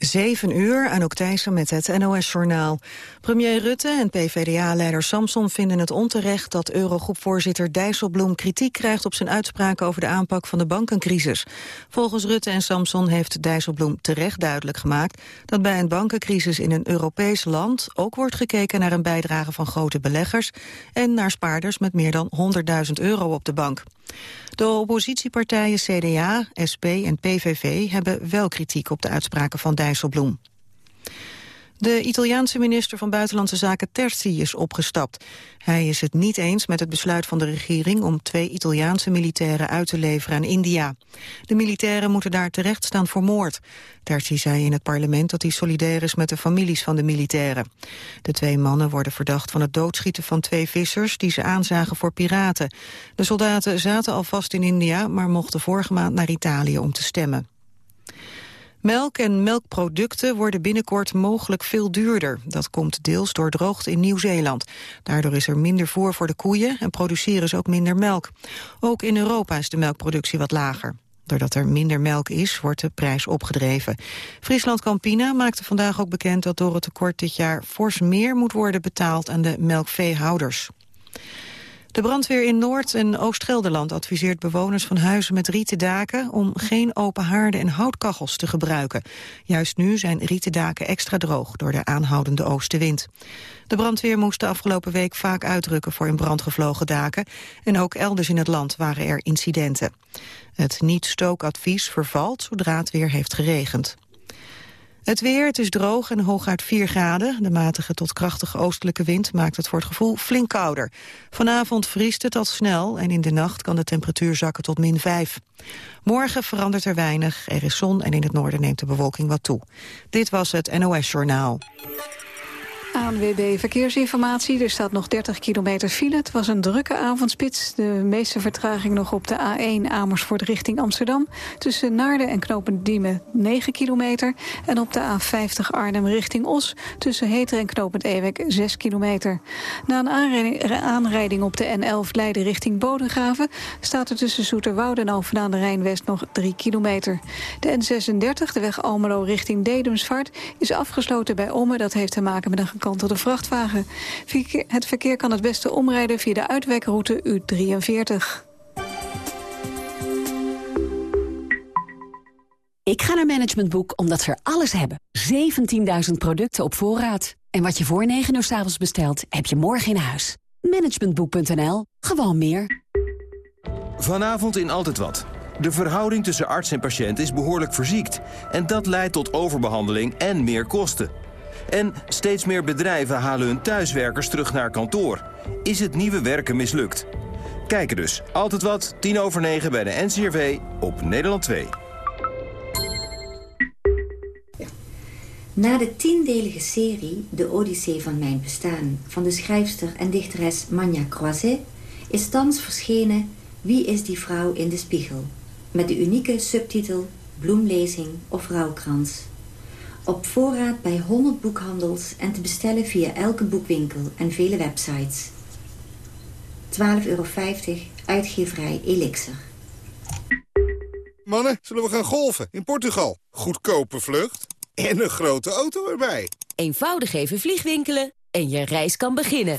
7 uur, Anouk Thijssen met het NOS-journaal. Premier Rutte en PvdA-leider Samson vinden het onterecht... dat Eurogroepvoorzitter Dijsselbloem kritiek krijgt... op zijn uitspraken over de aanpak van de bankencrisis. Volgens Rutte en Samson heeft Dijsselbloem terecht duidelijk gemaakt... dat bij een bankencrisis in een Europees land... ook wordt gekeken naar een bijdrage van grote beleggers... en naar spaarders met meer dan 100.000 euro op de bank. De oppositiepartijen CDA, SP en PVV hebben wel kritiek op de uitspraken van Dijsselbloem. De Italiaanse minister van Buitenlandse Zaken Terzi is opgestapt. Hij is het niet eens met het besluit van de regering om twee Italiaanse militairen uit te leveren aan India. De militairen moeten daar terecht staan voor moord. Terzi zei in het parlement dat hij solidair is met de families van de militairen. De twee mannen worden verdacht van het doodschieten van twee vissers die ze aanzagen voor piraten. De soldaten zaten al vast in India, maar mochten vorige maand naar Italië om te stemmen. Melk en melkproducten worden binnenkort mogelijk veel duurder. Dat komt deels door droogte in Nieuw-Zeeland. Daardoor is er minder voer voor de koeien en produceren ze ook minder melk. Ook in Europa is de melkproductie wat lager. Doordat er minder melk is, wordt de prijs opgedreven. Friesland Campina maakte vandaag ook bekend dat door het tekort dit jaar fors meer moet worden betaald aan de melkveehouders. De brandweer in Noord- en Oost-Gelderland adviseert bewoners van huizen met rieten daken om geen open haarden en houtkachels te gebruiken. Juist nu zijn rieten daken extra droog door de aanhoudende oostenwind. De brandweer moest de afgelopen week vaak uitrukken voor in brand gevlogen daken en ook elders in het land waren er incidenten. Het niet-stookadvies vervalt zodra het weer heeft geregend. Het weer, het is droog en hooguit 4 graden. De matige tot krachtige oostelijke wind maakt het voor het gevoel flink kouder. Vanavond vriest het al snel en in de nacht kan de temperatuur zakken tot min 5. Morgen verandert er weinig, er is zon en in het noorden neemt de bewolking wat toe. Dit was het NOS Journaal. ANWB Verkeersinformatie. Er staat nog 30 kilometer file. Het was een drukke avondspits. De meeste vertraging nog op de A1 Amersfoort richting Amsterdam. Tussen Naarden en Knopend Diemen 9 kilometer. En op de A50 Arnhem richting Os. Tussen Heter en Knopend Ewek 6 kilometer. Na een aanrijding, op de N11 Leiden richting Bodegraven... staat er tussen Zoeterwoude en Alphen aan de Rijnwest nog 3 kilometer. De N36, de weg Almelo richting Dedemsvaart... is afgesloten bij Omme. Dat heeft te maken met een gekantelde vrachtwagen. Het verkeer kan het beste omrijden via de uitwijkroute U43. Ik ga naar Management Boek omdat ze er alles hebben. 17.000 producten op voorraad. En wat je voor 9 uur s avonds bestelt, heb je morgen in huis. Managementboek.nl. Gewoon meer. Vanavond in Altijd Wat. De verhouding tussen arts en patiënt is behoorlijk verziekt. En dat leidt tot overbehandeling en meer kosten. En steeds meer bedrijven halen hun thuiswerkers terug naar kantoor. Is het nieuwe werken mislukt? Kijken dus. Altijd wat, tien over negen bij de NCRV op Nederland 2. Na de tiendelige serie De Odyssee van Mijn Bestaan... van de schrijfster en dichteres Manja Croiset... is thans verschenen Wie is die vrouw in de spiegel? Met de unieke subtitel Bloemlezing of Rouwkrans... Op voorraad bij 100 boekhandels en te bestellen via elke boekwinkel en vele websites. 12,50 euro, uitgeverij Elixir. Mannen, zullen we gaan golven in Portugal? Goedkope vlucht en een grote auto erbij. Eenvoudig even vliegwinkelen en je reis kan beginnen.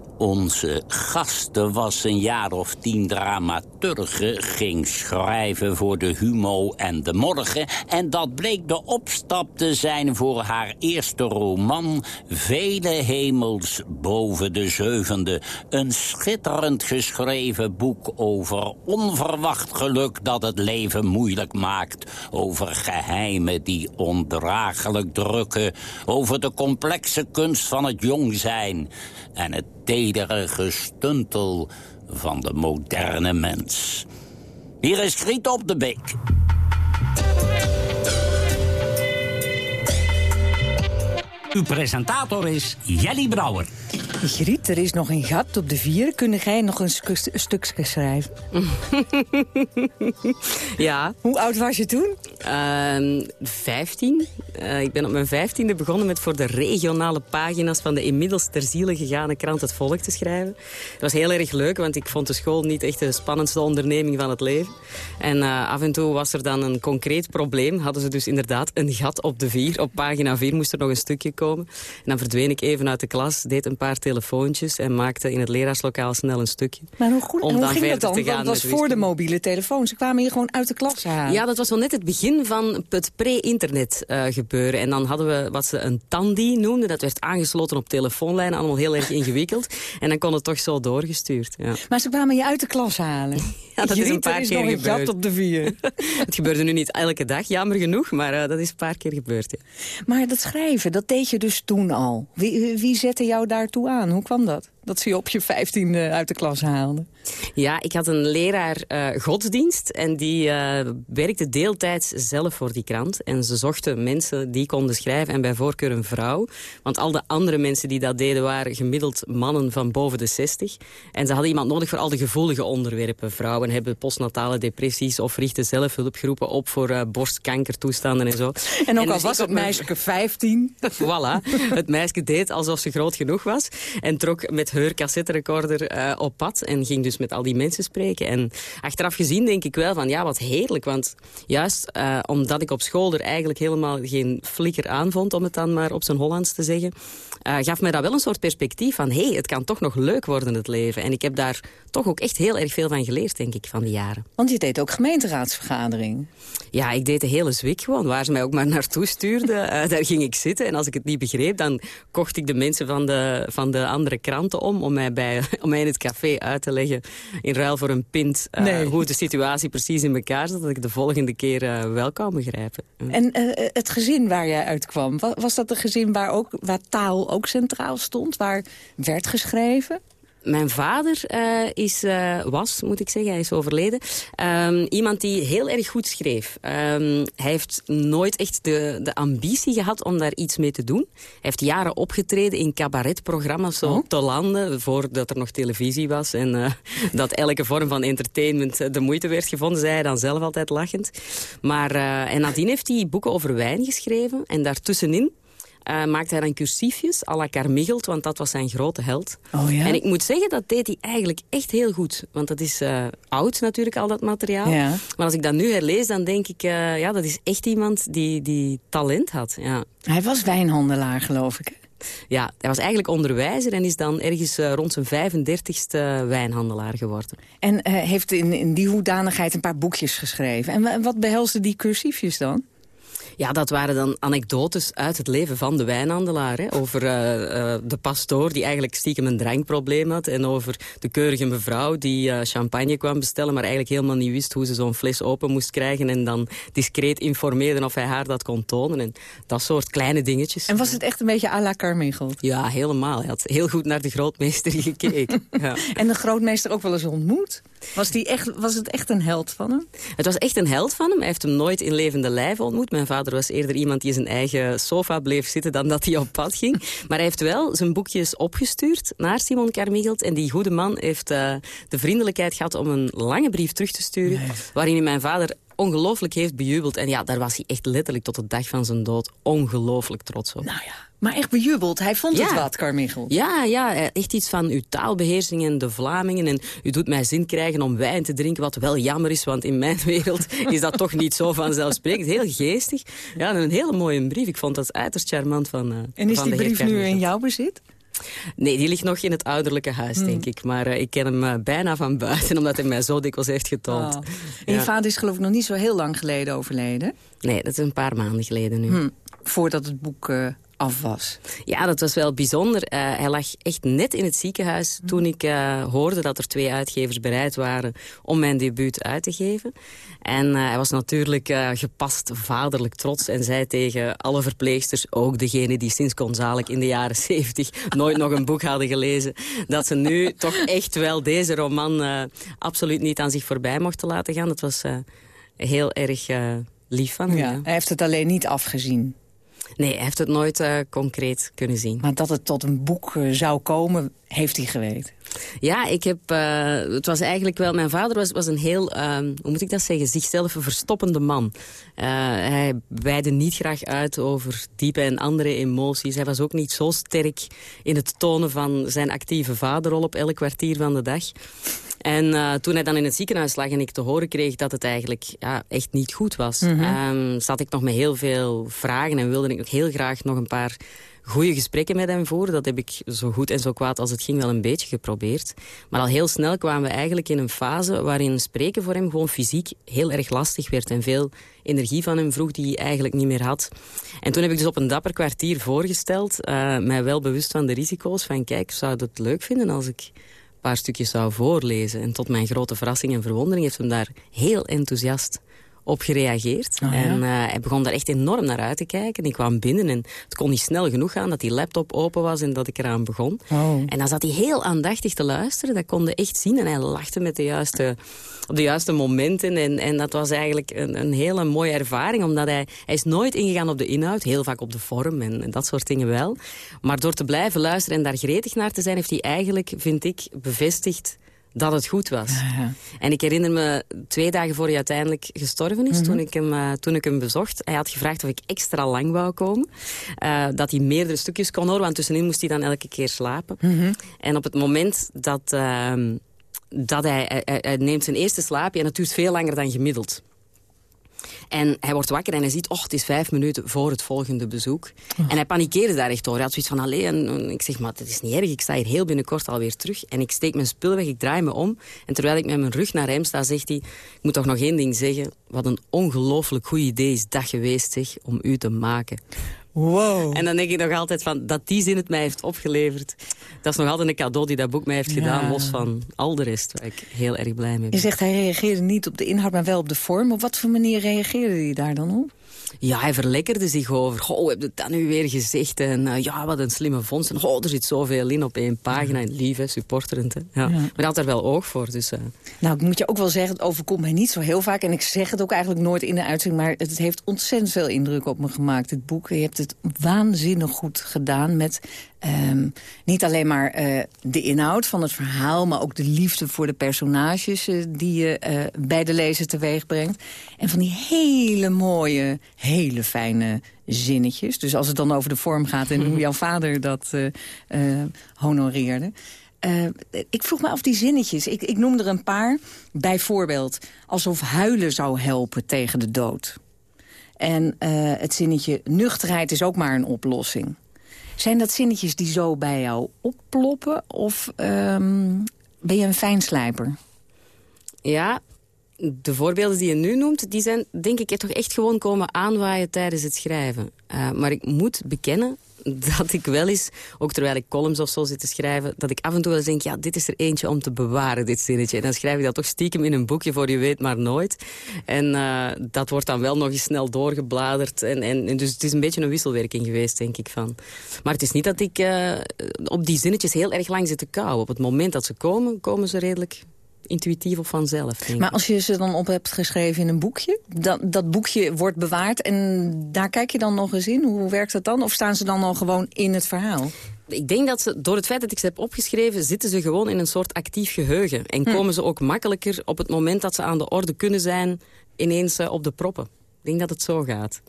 Onze gasten was een jaar of tien dramaturge, ging schrijven voor de Humo en de Morgen. En dat bleek de opstap te zijn voor haar eerste roman... Vele hemels boven de zevende. Een schitterend geschreven boek over onverwacht geluk... dat het leven moeilijk maakt. Over geheimen die ondraaglijk drukken. Over de complexe kunst van het jong zijn. En het tedere gestuntel van de moderne mens. Hier is Griet op de Beek. Uw presentator is Jelly Brouwer. Griet, er is nog een gat op de vier. Kun jij nog een, stukje schrijven? ja. Hoe oud was je toen? Uh, vijftien. Uh, ik ben op mijn vijftiende begonnen met voor de regionale pagina's van de inmiddels ter ziele gegane krant Het Volk te schrijven. Dat was heel erg leuk, want ik vond de school niet echt de spannendste onderneming van het leven. En uh, af en toe was er dan een concreet probleem. Hadden ze dus inderdaad een gat op de vier. Op pagina vier moest er nog een stukje komen. En dan verdween ik even uit de klas, deed een paar telefoontjes... en maakte in het leraarslokaal snel een stukje. Maar hoe, goed, hoe ging dat dan? Dat was voor de mobiele telefoon. Ze kwamen hier gewoon uit de klas halen. Ja, dat was wel net het begin van het pre-internet uh, gebeuren. En dan hadden we wat ze een tandi noemden. Dat werd aangesloten op telefoonlijnen. Allemaal heel erg ingewikkeld. En dan kon het toch zo doorgestuurd. Ja. Maar ze kwamen je uit de klas halen. Ja, dat is een paar is keer nog een gat op de vier. het gebeurde nu niet elke dag, jammer genoeg. Maar uh, dat is een paar keer gebeurd. Ja. Maar dat schrijven, dat deed je dus toen al. Wie, wie zette jou daartoe aan? Hoe kwam dat? Dat ze je op je vijftiende uit de klas haalden. Ja, ik had een leraar uh, godsdienst en die uh, werkte deeltijds zelf voor die krant. En ze zochten mensen die konden schrijven en bij voorkeur een vrouw. Want al de andere mensen die dat deden waren gemiddeld mannen van boven de 60. En ze hadden iemand nodig voor al de gevoelige onderwerpen. Vrouwen hebben postnatale depressies of richten zelf hulpgroepen op voor uh, borstkankertoestanden en zo. En ook en al dus was het meisje 15. voilà, het meisje deed alsof ze groot genoeg was. En trok met haar cassetterecorder uh, op pad en ging dus met al die mensen spreken. En achteraf gezien denk ik wel van ja, wat heerlijk. Want juist uh, omdat ik op school er eigenlijk helemaal geen flikker aan vond... om het dan maar op zijn Hollands te zeggen... Uh, gaf mij dat wel een soort perspectief van... hé, hey, het kan toch nog leuk worden, het leven. En ik heb daar toch ook echt heel erg veel van geleerd, denk ik, van die jaren. Want je deed ook gemeenteraadsvergadering. Ja, ik deed de hele zwik gewoon. Waar ze mij ook maar naartoe stuurden, daar ging ik zitten. En als ik het niet begreep, dan kocht ik de mensen van de, van de andere kranten om... om mij, bij, om mij in het café uit te leggen, in ruil voor een pint... Uh, nee. hoe de situatie precies in elkaar zat, dat ik de volgende keer uh, wel kan begrijpen. En het gezin waar jij uitkwam, was, was dat een gezin waar, ook, waar taal ook centraal stond? Waar werd geschreven? Mijn vader uh, is, uh, was, moet ik zeggen, hij is overleden. Um, iemand die heel erg goed schreef. Um, hij heeft nooit echt de, de ambitie gehad om daar iets mee te doen. Hij heeft jaren opgetreden in cabaretprogramma's zo oh. te landen... voordat er nog televisie was. En uh, dat elke vorm van entertainment de moeite werd gevonden... zei hij dan zelf altijd lachend. Maar, en nadien heeft hij boeken over wijn geschreven. En daartussenin uh, maakte hij dan cursiefjes à la Carmichelt, want dat was zijn grote held. Oh, ja? En ik moet zeggen, dat deed hij eigenlijk echt heel goed. Want dat is uh, oud natuurlijk, al dat materiaal. Ja. Maar als ik dat nu herlees, dan denk ik... Uh, ja, dat is echt iemand die, die talent had. Ja. Hij was wijnhandelaar, geloof ik. Ja, hij was eigenlijk onderwijzer en is dan ergens rond zijn 35ste wijnhandelaar geworden. En heeft in, in die hoedanigheid een paar boekjes geschreven. En wat behelsde die cursiefjes dan? Ja, dat waren dan anekdotes uit het leven van de wijnhandelaar. Hè? Over uh, uh, de pastoor die eigenlijk stiekem een drankprobleem had. En over de keurige mevrouw die uh, champagne kwam bestellen... maar eigenlijk helemaal niet wist hoe ze zo'n fles open moest krijgen... en dan discreet informeerde of hij haar dat kon tonen. En dat soort kleine dingetjes. En was het echt een beetje à la Carmichael? Ja, helemaal. Hij had heel goed naar de grootmeester gekeken. ja. En de grootmeester ook wel eens ontmoet? Was, die echt, was het echt een held van hem? Het was echt een held van hem. Hij heeft hem nooit in levende lijf ontmoet. Mijn vader was eerder iemand die in zijn eigen sofa bleef zitten... dan dat hij op pad ging. Maar hij heeft wel zijn boekjes opgestuurd naar Simon Carmichelt. En die goede man heeft uh, de vriendelijkheid gehad om een lange brief terug te sturen... Nee. waarin hij mijn vader ongelooflijk heeft bejubeld. En ja, daar was hij echt letterlijk tot de dag van zijn dood ongelooflijk trots op. Nou ja, maar echt bejubeld. Hij vond ja. het wat, Carmichael. Ja, ja, echt iets van uw taalbeheersing en de Vlamingen. En u doet mij zin krijgen om wijn te drinken, wat wel jammer is. Want in mijn wereld is dat toch niet zo vanzelfsprekend. Heel geestig. Ja, en een hele mooie brief. Ik vond dat uiterst charmant van uh, En is van die brief nu in jouw bezit? Nee, die ligt nog in het ouderlijke huis, hmm. denk ik. Maar uh, ik ken hem uh, bijna van buiten, omdat hij mij zo dikwijls heeft getoond. Oh. En je vader is geloof ik nog niet zo heel lang geleden overleden? Nee, dat is een paar maanden geleden nu. Hmm. Voordat het boek af was. Ja, dat was wel bijzonder. Uh, hij lag echt net in het ziekenhuis hmm. toen ik uh, hoorde dat er twee uitgevers bereid waren om mijn debuut uit te geven. En uh, hij was natuurlijk gepast vaderlijk trots en zei tegen alle verpleegsters, ook degene die sinds Gonzalek in de jaren 70 nooit nog een boek hadden gelezen, dat ze nu toch echt wel deze roman absoluut niet aan zich voorbij mochten laten gaan. Dat was heel erg lief van hem. Ja, hij heeft het alleen niet afgezien. Nee, hij heeft het nooit uh, concreet kunnen zien. Maar dat het tot een boek uh, zou komen, heeft hij geweten? Ja, ik heb, uh, het was eigenlijk wel... Mijn vader was, was een heel, hoe moet ik dat zeggen, zichzelf een verstoppende man. hij wijde niet graag uit over diepe en andere emoties. Hij was ook niet zo sterk in het tonen van zijn actieve vaderrol op elk kwartier van de dag. En uh, toen hij dan in het ziekenhuis lag en ik te horen kreeg dat het eigenlijk ja, echt niet goed was... Mm -hmm. um, zat ik nog met heel veel vragen en wilde ik nog heel graag nog een paar goede gesprekken met hem voeren. Dat heb ik zo goed en zo kwaad als het ging wel een beetje geprobeerd. Maar al heel snel kwamen we eigenlijk in een fase waarin spreken voor hem gewoon fysiek heel erg lastig werd. En veel energie van hem vroeg die hij eigenlijk niet meer had. En toen heb ik dus op een dapper kwartier voorgesteld, uh, mij wel bewust van de risico's. Van kijk, zou het leuk vinden als ik paar stukjes zou voorlezen. En tot mijn grote verrassing en verwondering heeft hem daar heel enthousiast op gereageerd. Oh, ja. En uh, hij begon daar echt enorm naar uit te kijken. Ik kwam binnen en het kon niet snel genoeg gaan dat die laptop open was en dat ik eraan begon. Oh. En dan zat hij heel aandachtig te luisteren. Dat kon je echt zien. En hij lachte met de juiste, op de juiste momenten. En, en dat was eigenlijk een, een hele mooie ervaring. Omdat hij, hij is nooit ingegaan op de inhoud. Heel vaak op de vorm en, en dat soort dingen wel. Maar door te blijven luisteren en daar gretig naar te zijn... heeft hij eigenlijk, vind ik, bevestigd dat het goed was. Ja, ja. En ik herinner me twee dagen voor hij uiteindelijk gestorven is, Mhm. toen, ik hem, uh, toen ik hem bezocht. Hij had gevraagd of ik extra lang wou komen. Uh, dat hij meerdere stukjes kon horen, want tussenin moest hij dan elke keer slapen. Mhm. En op het moment dat, uh, dat hij, hij, hij, neemt zijn eerste slaapje, en het duurt veel langer dan gemiddeld. En hij wordt wakker en hij ziet, oh, het is vijf minuten voor het volgende bezoek. Oh. En hij panikeerde daar echt door. Hij had zoiets van, allee, en, en ik zeg, maar het is niet erg, ik sta hier heel binnenkort alweer terug. En ik steek mijn spul weg, ik draai me om. En terwijl ik met mijn rug naar hem sta, zegt hij, ik moet toch nog één ding zeggen. Wat een ongelooflijk goed idee is dat geweest, zeg, om u te maken. Wow. En dan denk ik nog altijd van, dat die zin het mij heeft opgeleverd. Dat is nog altijd een cadeau die dat boek mij heeft gedaan, Ja. los van al de rest, waar ik heel erg blij mee ben. Je zegt hij reageerde niet op de inhoud, maar wel op de vorm. Op wat voor manier reageerde hij daar dan op? Ja, hij verlekkerde zich over. Goh, heb je dat nu weer gezegd? En uh, ja, wat een slimme vondst. En goh, er zit zoveel in op één pagina. En lief, hè, supporterend. Hè. Ja. Ja. Maar hij had er wel oog voor. Dus, uh... Nou, ik moet je ook wel zeggen, het overkomt mij niet zo heel vaak. En ik zeg het ook eigenlijk nooit in de uitzending. Maar het heeft ontzettend veel indruk op me gemaakt, dit boek. Je hebt het waanzinnig goed gedaan met... Um, niet alleen maar uh, de inhoud van het verhaal... maar ook de liefde voor de personages uh, die je uh, bij de lezer teweeg brengt. En van die hele mooie, hele fijne zinnetjes. Dus als het dan over de vorm gaat en hoe jouw vader dat honoreerde... Ik vroeg me af die zinnetjes. Ik, ik noem er een paar. Bijvoorbeeld alsof huilen zou helpen tegen de dood. En het zinnetje nuchterheid is ook maar een oplossing. Zijn dat zinnetjes die zo bij jou opploppen? Of um, ben je een fijnslijper? Ja, de voorbeelden die je nu noemt... die zijn denk ik toch echt gewoon komen aanwaaien tijdens het schrijven. Uh, maar ik moet bekennen dat ik wel eens, ook terwijl ik columns of zo zit te schrijven... dat ik af en toe wel eens denk, ja, dit is er eentje om te bewaren, dit zinnetje. En dan schrijf ik dat toch stiekem in een boekje voor je weet maar nooit. En uh, dat wordt dan wel nog eens snel doorgebladerd. En, en, dus het is een beetje een wisselwerking geweest, denk ik. Van. Maar het is niet dat ik uh, op die zinnetjes heel erg lang zit te kauwen. Op het moment dat ze komen, komen ze redelijk intuïtief of vanzelf. Maar als je ze dan op hebt geschreven in een boekje, dat, dat boekje wordt bewaard en daar kijk je dan nog eens in? Hoe werkt dat dan? Of staan ze dan al gewoon in het verhaal? Ik denk dat ze, door het feit dat ik ze heb opgeschreven, zitten ze gewoon in een soort actief geheugen. En hm. komen ze ook makkelijker op het moment dat ze aan de orde kunnen zijn, ineens uh, op de proppen. Ik denk dat het zo gaat.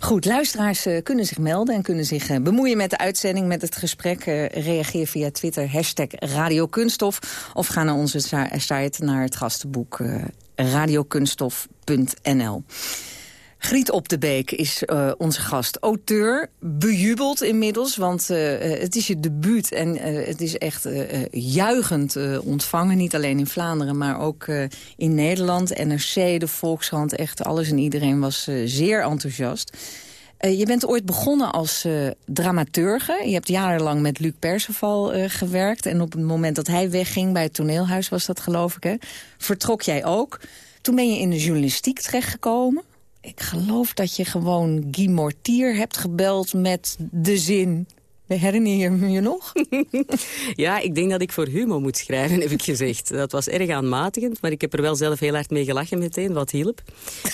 Goed, luisteraars uh, kunnen zich melden en kunnen zich uh, bemoeien met de uitzending, met het gesprek. Uh, reageer via Twitter, hashtag Radio Kunststof. Of ga naar onze site, naar het gastenboek radiokunststof.nl. Griet Op de Beek is uh, onze gast. Auteur, bejubeld inmiddels, want uh, het is je debuut... en het is echt juichend ontvangen. Niet alleen in Vlaanderen, maar ook in Nederland. NRC, de Volkskrant, echt alles en iedereen was zeer enthousiast. je bent ooit begonnen als dramaturge. Je hebt jarenlang met Luc Perceval gewerkt. En op het moment dat hij wegging bij het toneelhuis was dat, geloof ik, hè, vertrok jij ook. Toen ben je in de journalistiek terechtgekomen ik geloof dat je gewoon Guy Mortier hebt gebeld met de zin... Herinner je je nog? ja, ik denk dat ik voor humor moet schrijven, heb ik gezegd. Dat was erg aanmatigend, maar ik heb er wel zelf heel hard mee gelachen meteen, wat hielp.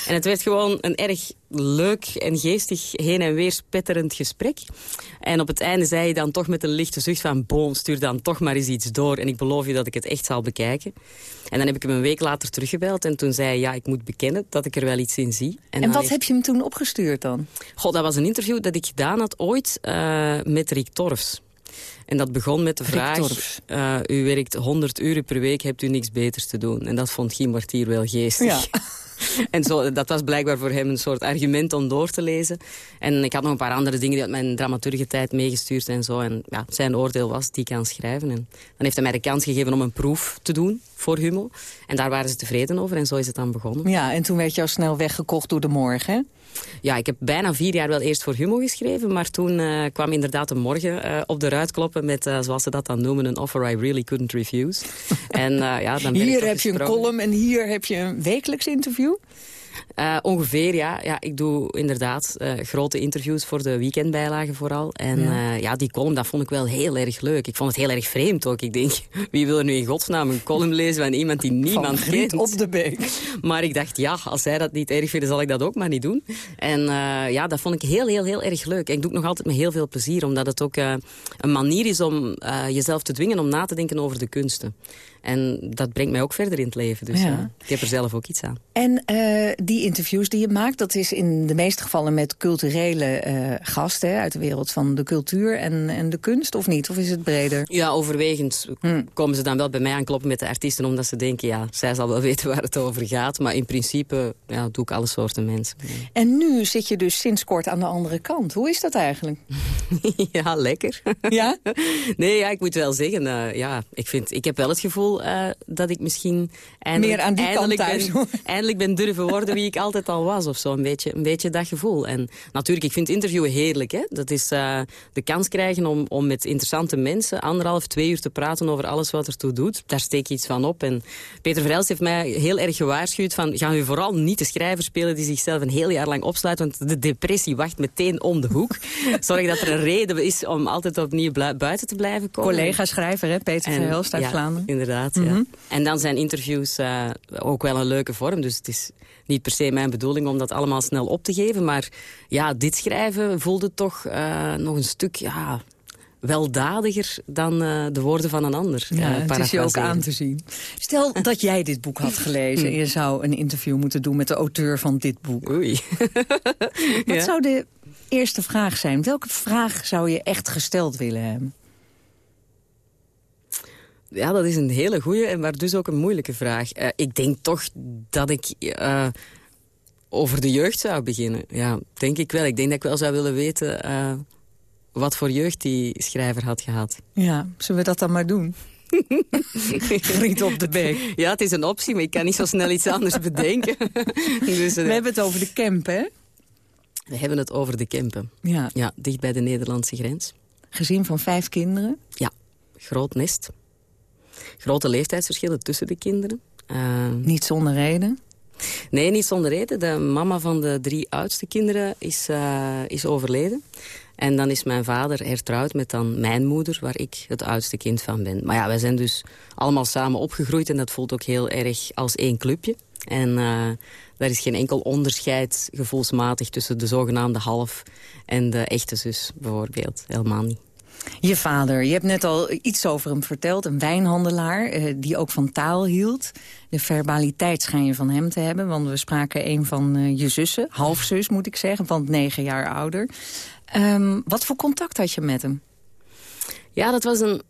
En het werd gewoon een erg leuk en geestig heen en weer spetterend gesprek. En op het einde zei je dan toch met een lichte zucht van... boom, stuur dan toch maar eens iets door en ik beloof je dat ik het echt zal bekijken. En dan heb ik hem een week later teruggebeld en toen zei hij... ja, ik moet bekennen dat ik er wel iets in zie. En, en wat heb je hem toen opgestuurd dan? God, dat was een interview dat ik gedaan had ooit uh, met Rick Torfs. En dat begon met de vraag, uh, u werkt 100 uur per week, hebt u niks beters te doen? En dat vond Guy Martier wel geestig. Ja. en zo, dat was blijkbaar voor hem een soort argument om door te lezen. En ik had nog een paar andere dingen die uit mijn dramaturgentijd meegestuurd en zo. En ja, zijn oordeel was, die kan schrijven. En dan heeft hij mij de kans gegeven om een proef te doen voor Hummel. En daar waren ze tevreden over en zo is het dan begonnen. Ja, en toen werd je al snel weggekocht door de morgen, Ja, ik heb bijna vier jaar wel eerst voor Hummel geschreven. Maar toen uh, kwam inderdaad de morgen uh, op de ruit kloppen met, uh, zoals ze dat dan noemen, een offer I really couldn't refuse. en, ja, dan hier heb je een column en hier heb je een wekelijks interview? Uh, ongeveer, ja. ja. Ik doe inderdaad uh, grote interviews voor de weekendbijlagen vooral. En ja. Uh, ja. die column, dat vond ik wel heel erg leuk. Ik vond het heel erg vreemd ook. Ik denk, wie wil er nu in godsnaam een column lezen van iemand die niemand van kent? op de beek. Maar ik dacht, ja, als zij dat niet erg vinden, zal ik dat ook maar niet doen. En ja, dat vond ik heel, heel, heel erg leuk. En ik doe het nog altijd met heel veel plezier, omdat het ook een manier is om jezelf te dwingen om na te denken over de kunsten. En dat brengt mij ook verder in het leven. Dus ja. ik heb er zelf ook iets aan. En uh, die interviews die je maakt, dat is in de meeste gevallen met culturele uh, gasten... uit de wereld van de cultuur en, en de kunst, of niet? Of is het breder? Ja, overwegend hm. komen ze dan wel bij mij aankloppen met de artiesten... omdat ze denken, ja, zij zal wel weten waar het over gaat. Maar in principe ja, doe ik alle soorten mensen. En nu zit je dus sinds kort aan de andere kant. Hoe is dat eigenlijk? ja, lekker. Ja? nee, ja, ik moet wel zeggen, ja, ik, vind, ik heb wel het gevoel uh, dat ik misschien eindelijk, Meer aan die eindelijk, kant thuis, ben, eindelijk ben durven worden wie ik altijd al was. Of zo, een beetje, een beetje dat gevoel. En natuurlijk, ik vind interviewen heerlijk. Hè? Dat is uh, de kans krijgen om, om met interessante mensen anderhalf, twee uur te praten over alles wat er toe doet. Daar steek je iets van op. En Peter Verhelst heeft mij heel erg gewaarschuwd van, ga u vooral niet de schrijver spelen die zichzelf een heel jaar lang opsluit, want de depressie wacht meteen om de hoek. Zorg dat er een reden is om altijd opnieuw buiten te blijven komen. Collega-schrijver, hè, Peter Verhelst uit ja, Vlaanderen. Inderdaad. Mm -hmm. ja. En dan zijn interviews uh, ook wel een leuke vorm. Dus het is niet per se mijn bedoeling om dat allemaal snel op te geven. Maar ja, dit schrijven voelde toch uh, nog een stuk... Ja, weldadiger dan uh, de woorden van een ander. Ja, het is je ook aan te zien. Stel dat jij dit boek had gelezen... en je zou een interview moeten doen met de auteur van dit boek. Oei. Wat ja. zou de eerste vraag zijn? Welke vraag zou je echt gesteld willen hebben? Ja, dat is een hele goede, maar dus ook een moeilijke vraag. Uh, ik denk toch dat ik uh, over de jeugd zou beginnen. Ja, denk ik wel. Ik denk dat ik wel zou willen weten uh, wat voor jeugd die schrijver had gehad. Ja, zullen we dat dan maar doen? Griet op de beek. Ja, het is een optie, maar ik kan niet zo snel iets anders bedenken. dus, we hebben het over de camp, hè? We hebben het over de Kempen. Ja. ja, dicht bij de Nederlandse grens. Gezin van vijf kinderen? Ja, groot nest. Grote leeftijdsverschillen tussen de kinderen. Uh, niet zonder reden? Nee, niet zonder reden. De mama van de drie oudste kinderen is, uh, is overleden. En dan is mijn vader hertrouwd met dan mijn moeder, waar ik het oudste kind van ben. Maar ja, wij zijn dus allemaal samen opgegroeid en dat voelt ook heel erg als één clubje. En uh, daar is geen enkel onderscheid gevoelsmatig tussen de zogenaamde half en de echte zus bijvoorbeeld. Helemaal niet. Je vader, je hebt net al iets over hem verteld. Een wijnhandelaar uh, die ook van taal hield. De verbaliteit schijn je van hem te hebben. Want we spraken een van uh, je zussen, halfzus moet ik zeggen, want negen jaar ouder. Um, wat voor contact had je met hem? Ja, dat was een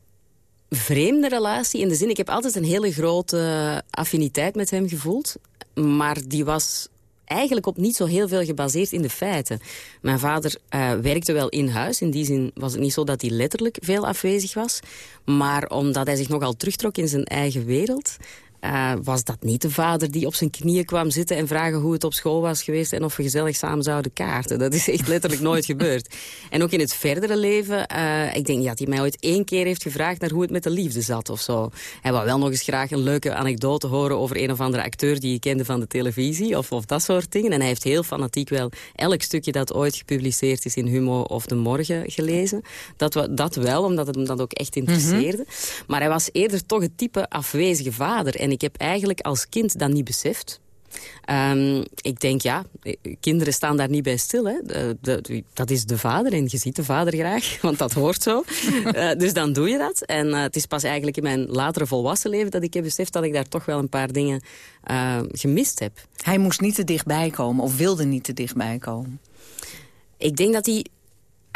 vreemde relatie. In de zin, ik heb altijd een hele grote affiniteit met hem gevoeld. Maar die was eigenlijk op niet zo heel veel gebaseerd in de feiten. Mijn vader uh, werkte wel in huis. In die zin was het niet zo dat hij letterlijk veel afwezig was. Maar omdat hij zich nogal terugtrok in zijn eigen wereld... uh, was dat niet de vader die op zijn knieën kwam zitten... en vragen hoe het op school was geweest... en of we gezellig samen zouden kaarten. Dat is echt letterlijk nooit gebeurd. En ook in het verdere leven... Uh, ik denk dat hij mij ooit één keer heeft gevraagd... naar hoe het met de liefde zat of zo. Hij wou wel nog eens graag een leuke anekdote horen... over een of andere acteur die je kende van de televisie... of, of dat soort dingen. En hij heeft heel fanatiek wel elk stukje dat ooit gepubliceerd is... in Humo of De Morgen gelezen. Dat, dat wel, omdat het hem dat ook echt interesseerde. Mhm. Maar hij was eerder toch het type afwezige vader. En ik heb eigenlijk als kind dat niet beseft. Um, ik denk, ja, kinderen staan daar niet bij stil. Hè. De, dat is de vader en je ziet de vader graag, want dat hoort zo. uh, dus dan doe je dat. En uh, het is pas eigenlijk in mijn latere volwassen leven dat ik heb beseft dat ik daar toch wel een paar dingen uh, gemist heb. Hij moest niet te dichtbij komen of wilde niet te dichtbij komen. Ik denk dat hij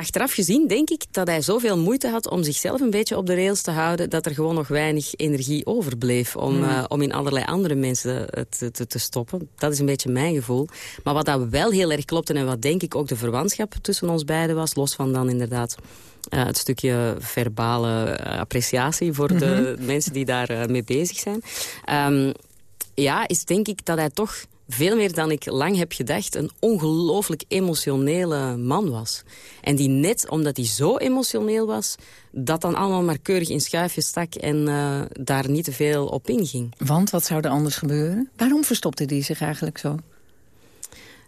achteraf gezien denk ik dat hij zoveel moeite had om zichzelf een beetje op de rails te houden... dat er gewoon nog weinig energie overbleef om, hmm. uh, om in allerlei andere mensen te, te, te, stoppen. Dat is een beetje mijn gevoel. Maar wat dat wel heel erg klopte en wat denk ik ook de verwantschap tussen ons beiden was... los van dan inderdaad uh, het stukje verbale appreciatie voor de mhm. mensen die daar uh, mee bezig zijn... Um, ja, is denk ik dat hij toch veel meer dan ik lang heb gedacht... een ongelooflijk emotionele man was. En die net omdat hij zo emotioneel was... dat dan allemaal maar keurig in schuifjes stak... en uh, daar niet te veel op inging. Want wat zou er anders gebeuren? Waarom verstopte hij zich eigenlijk zo?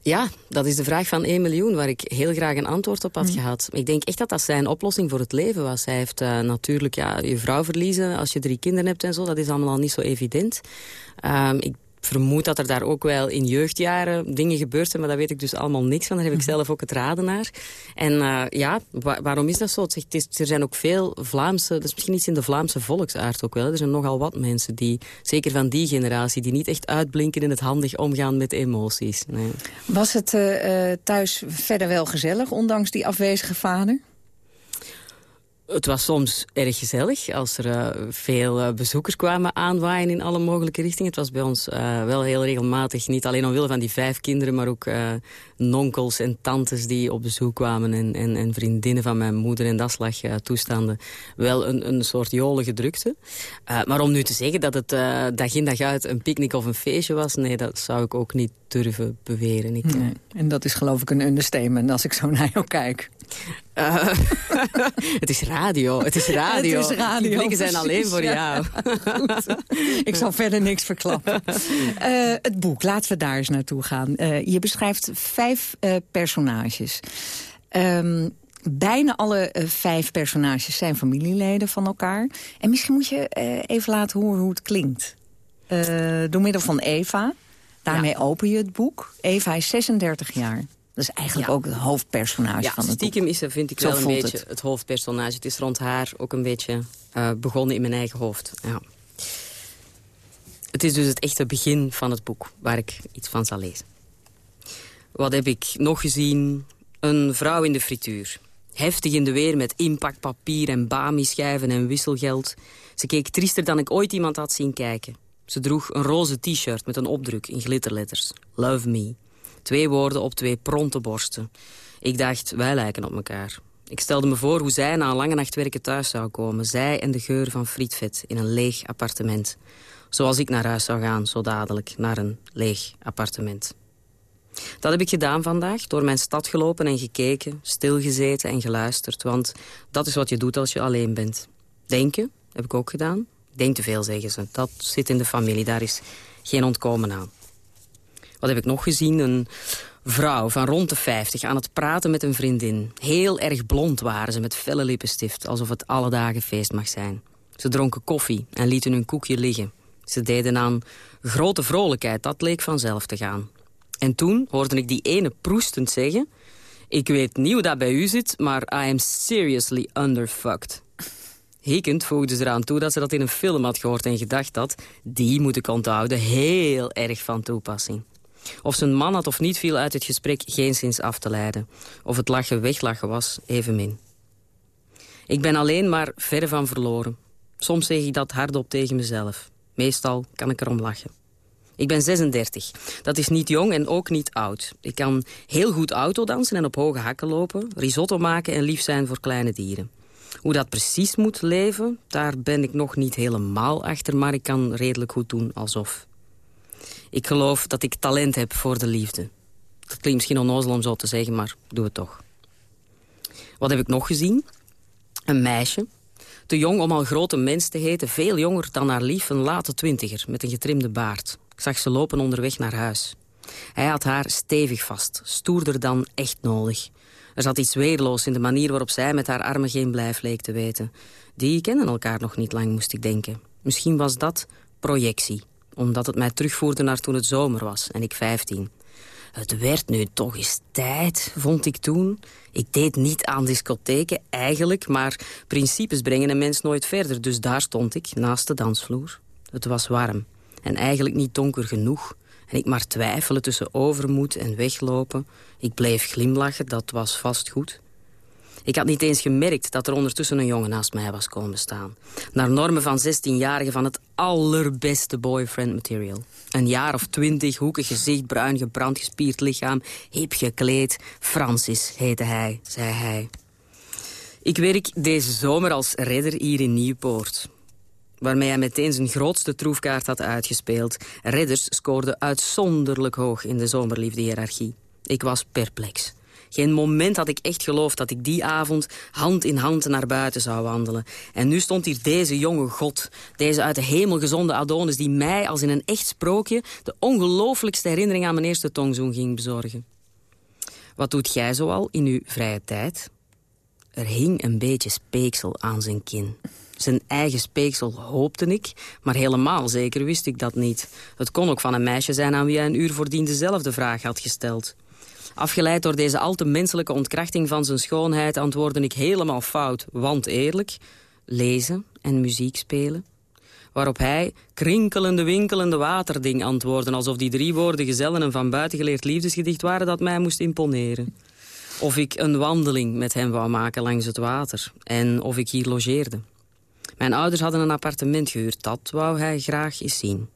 Ja, dat is de vraag van 1 miljoen waar ik heel graag een antwoord op had mm. gehad. Ik denk echt dat dat zijn oplossing voor het leven was. Hij heeft uh, natuurlijk ja, je vrouw verliezen als je drie kinderen hebt en zo. Dat is allemaal al niet zo evident. Um, ik vermoed dat er daar ook wel in jeugdjaren dingen gebeurd zijn, maar daar weet ik dus allemaal niks van. Daar heb ik mhm. zelf ook het raden naar. En uh, ja, waarom is dat zo? Het is, er zijn ook veel Vlaamse, dat is misschien iets in de Vlaamse volksaard ook wel. Er zijn nogal wat mensen die, zeker van die generatie, die niet echt uitblinken in het handig omgaan met emoties. Nee. Was het uh, thuis verder wel gezellig, ondanks die afwezige vader? Het was soms erg gezellig als er uh, veel uh, bezoekers kwamen aanwaaien in alle mogelijke richtingen. Het was bij ons uh, wel heel regelmatig, niet alleen omwille van die vijf kinderen... maar ook nonkels en tantes die op bezoek kwamen... en, en, en vriendinnen van mijn moeder en dat slag toestanden. Wel een, een soort jolige drukte. maar om nu te zeggen dat het dag in dag uit een picknick of een feestje was... nee, dat zou ik ook niet durven beweren. Ik, nee. En dat is geloof ik een understatement als ik zo naar jou kijk. Uh, het is radio, het is radio. Het is radio. Die zijn alleen voor jou. ik zal verder niks verklappen. Uh, het boek, laten we daar eens naartoe gaan. Uh, je beschrijft vijf personages. Um, bijna alle vijf personages zijn familieleden van elkaar. En misschien moet je even laten horen hoe het klinkt. door middel van Eva. Daarmee ja. open je het boek. Eva is 36 jaar. Dat is eigenlijk ook het hoofdpersonage van het stiekem is vind ik wel een beetje het. hoofdpersonage. Het is rond haar ook een beetje uh, begonnen in mijn eigen hoofd. Ja. Het is dus het echte begin van het boek, waar ik iets van zal lezen. Wat heb ik nog gezien? Een vrouw in de frituur. Heftig in de weer met inpakpapier en bami-schijven en wisselgeld. Ze keek triester dan ik ooit iemand had zien kijken. Ze droeg een roze t-shirt met een opdruk in glitterletters. Love me. Twee woorden op twee pronte borsten. Ik dacht, wij lijken op elkaar. Ik stelde me voor hoe zij na een lange nacht werken thuis zou komen. Zij en de geur van frietvet in een leeg appartement. Zoals ik naar huis zou gaan, zo dadelijk, naar een leeg appartement. Dat heb ik gedaan vandaag, door mijn stad gelopen en gekeken, stilgezeten en geluisterd. Want dat is wat je doet als je alleen bent. Denken, heb ik ook gedaan. Denk te veel, zeggen ze. Dat zit in de familie, daar is geen ontkomen aan. Wat heb ik nog gezien? Een vrouw van rond de 50 aan het praten met een vriendin. Heel erg blond waren ze met felle lippenstift, alsof het alle dagen feest mag zijn. Ze dronken koffie en lieten hun koekje liggen. Ze deden aan grote vrolijkheid, dat leek vanzelf te gaan. En toen hoorde ik die ene proestend zeggen... Ik weet niet hoe dat bij u zit, maar I am seriously underfucked. Hikkend voegde ze eraan toe dat ze dat in een film had gehoord en gedacht dat... die moet ik onthouden, heel erg van toepassing. Of zijn man had of niet viel uit het gesprek geen zins af te leiden. Of het lachen weglachen was, evenmin. Ik ben alleen maar verre van verloren. Soms zeg ik dat hardop tegen mezelf. Meestal kan ik erom lachen. Ik ben 36. Dat is niet jong en ook niet oud. Ik kan heel goed autodansen en op hoge hakken lopen... risotto maken en lief zijn voor kleine dieren. Hoe dat precies moet leven, daar ben ik nog niet helemaal achter... maar ik kan redelijk goed doen alsof. Ik geloof dat ik talent heb voor de liefde. Dat klinkt misschien onnozel om zo te zeggen, maar doe het toch. Wat heb ik nog gezien? Een meisje. Te jong om al grote mens te heten. Veel jonger dan haar lief, een late twintiger met een getrimde baard. Ik zag ze lopen onderweg naar huis. Hij had haar stevig vast, stoerder dan echt nodig. Er zat iets weerloos in de manier waarop zij met haar armen geen blijf leek te weten. Die kennen elkaar nog niet lang, moest ik denken. Misschien was dat projectie, omdat het mij terugvoerde naar toen het zomer was en ik vijftien. Het werd nu toch eens tijd, vond ik toen. Ik deed niet aan discotheken, eigenlijk, maar principes brengen een mens nooit verder. Dus daar stond ik, naast de dansvloer. Het was warm en eigenlijk niet donker genoeg. En ik maar twijfelen tussen overmoed en weglopen. Ik bleef glimlachen, dat was vast goed. Ik had niet eens gemerkt dat er ondertussen een jongen naast mij was komen staan. Naar normen van 16-jarigen van het allerbeste boyfriend material. Een jaar of twintig, hoekig gezicht, bruin gebrand, gespierd lichaam, hip gekleed. Francis heette hij, zei hij. Ik werk deze zomer als redder hier in Nieuwpoort waarmee hij meteen zijn grootste troefkaart had uitgespeeld. Redders scoorden uitzonderlijk hoog in de zomerliefde-hierarchie. Ik was perplex. Geen moment had ik echt geloofd dat ik die avond hand in hand naar buiten zou wandelen. En nu stond hier deze jonge god, deze uit de hemel gezonde Adonis... die mij als in een echt sprookje de ongelooflijkste herinnering aan mijn eerste tongzoen ging bezorgen. Wat doet jij zoal in uw vrije tijd? Er hing een beetje speeksel aan zijn kin. Zijn eigen speeksel hoopte ik, maar helemaal zeker wist ik dat niet. Het kon ook van een meisje zijn aan wie hij een uur voordien dezelfde vraag had gesteld. Afgeleid door deze al te menselijke ontkrachting van zijn schoonheid... antwoordde ik helemaal fout, want eerlijk... lezen en muziek spelen. Waarop hij krinkelende, winkelende waterding antwoordde... alsof die drie woorden gezellen een van buitengeleerd liefdesgedicht waren... dat mij moest imponeren. Of ik een wandeling met hem wou maken langs het water. En of ik hier logeerde. Mijn ouders hadden een appartement gehuurd. Dat wou hij graag eens zien.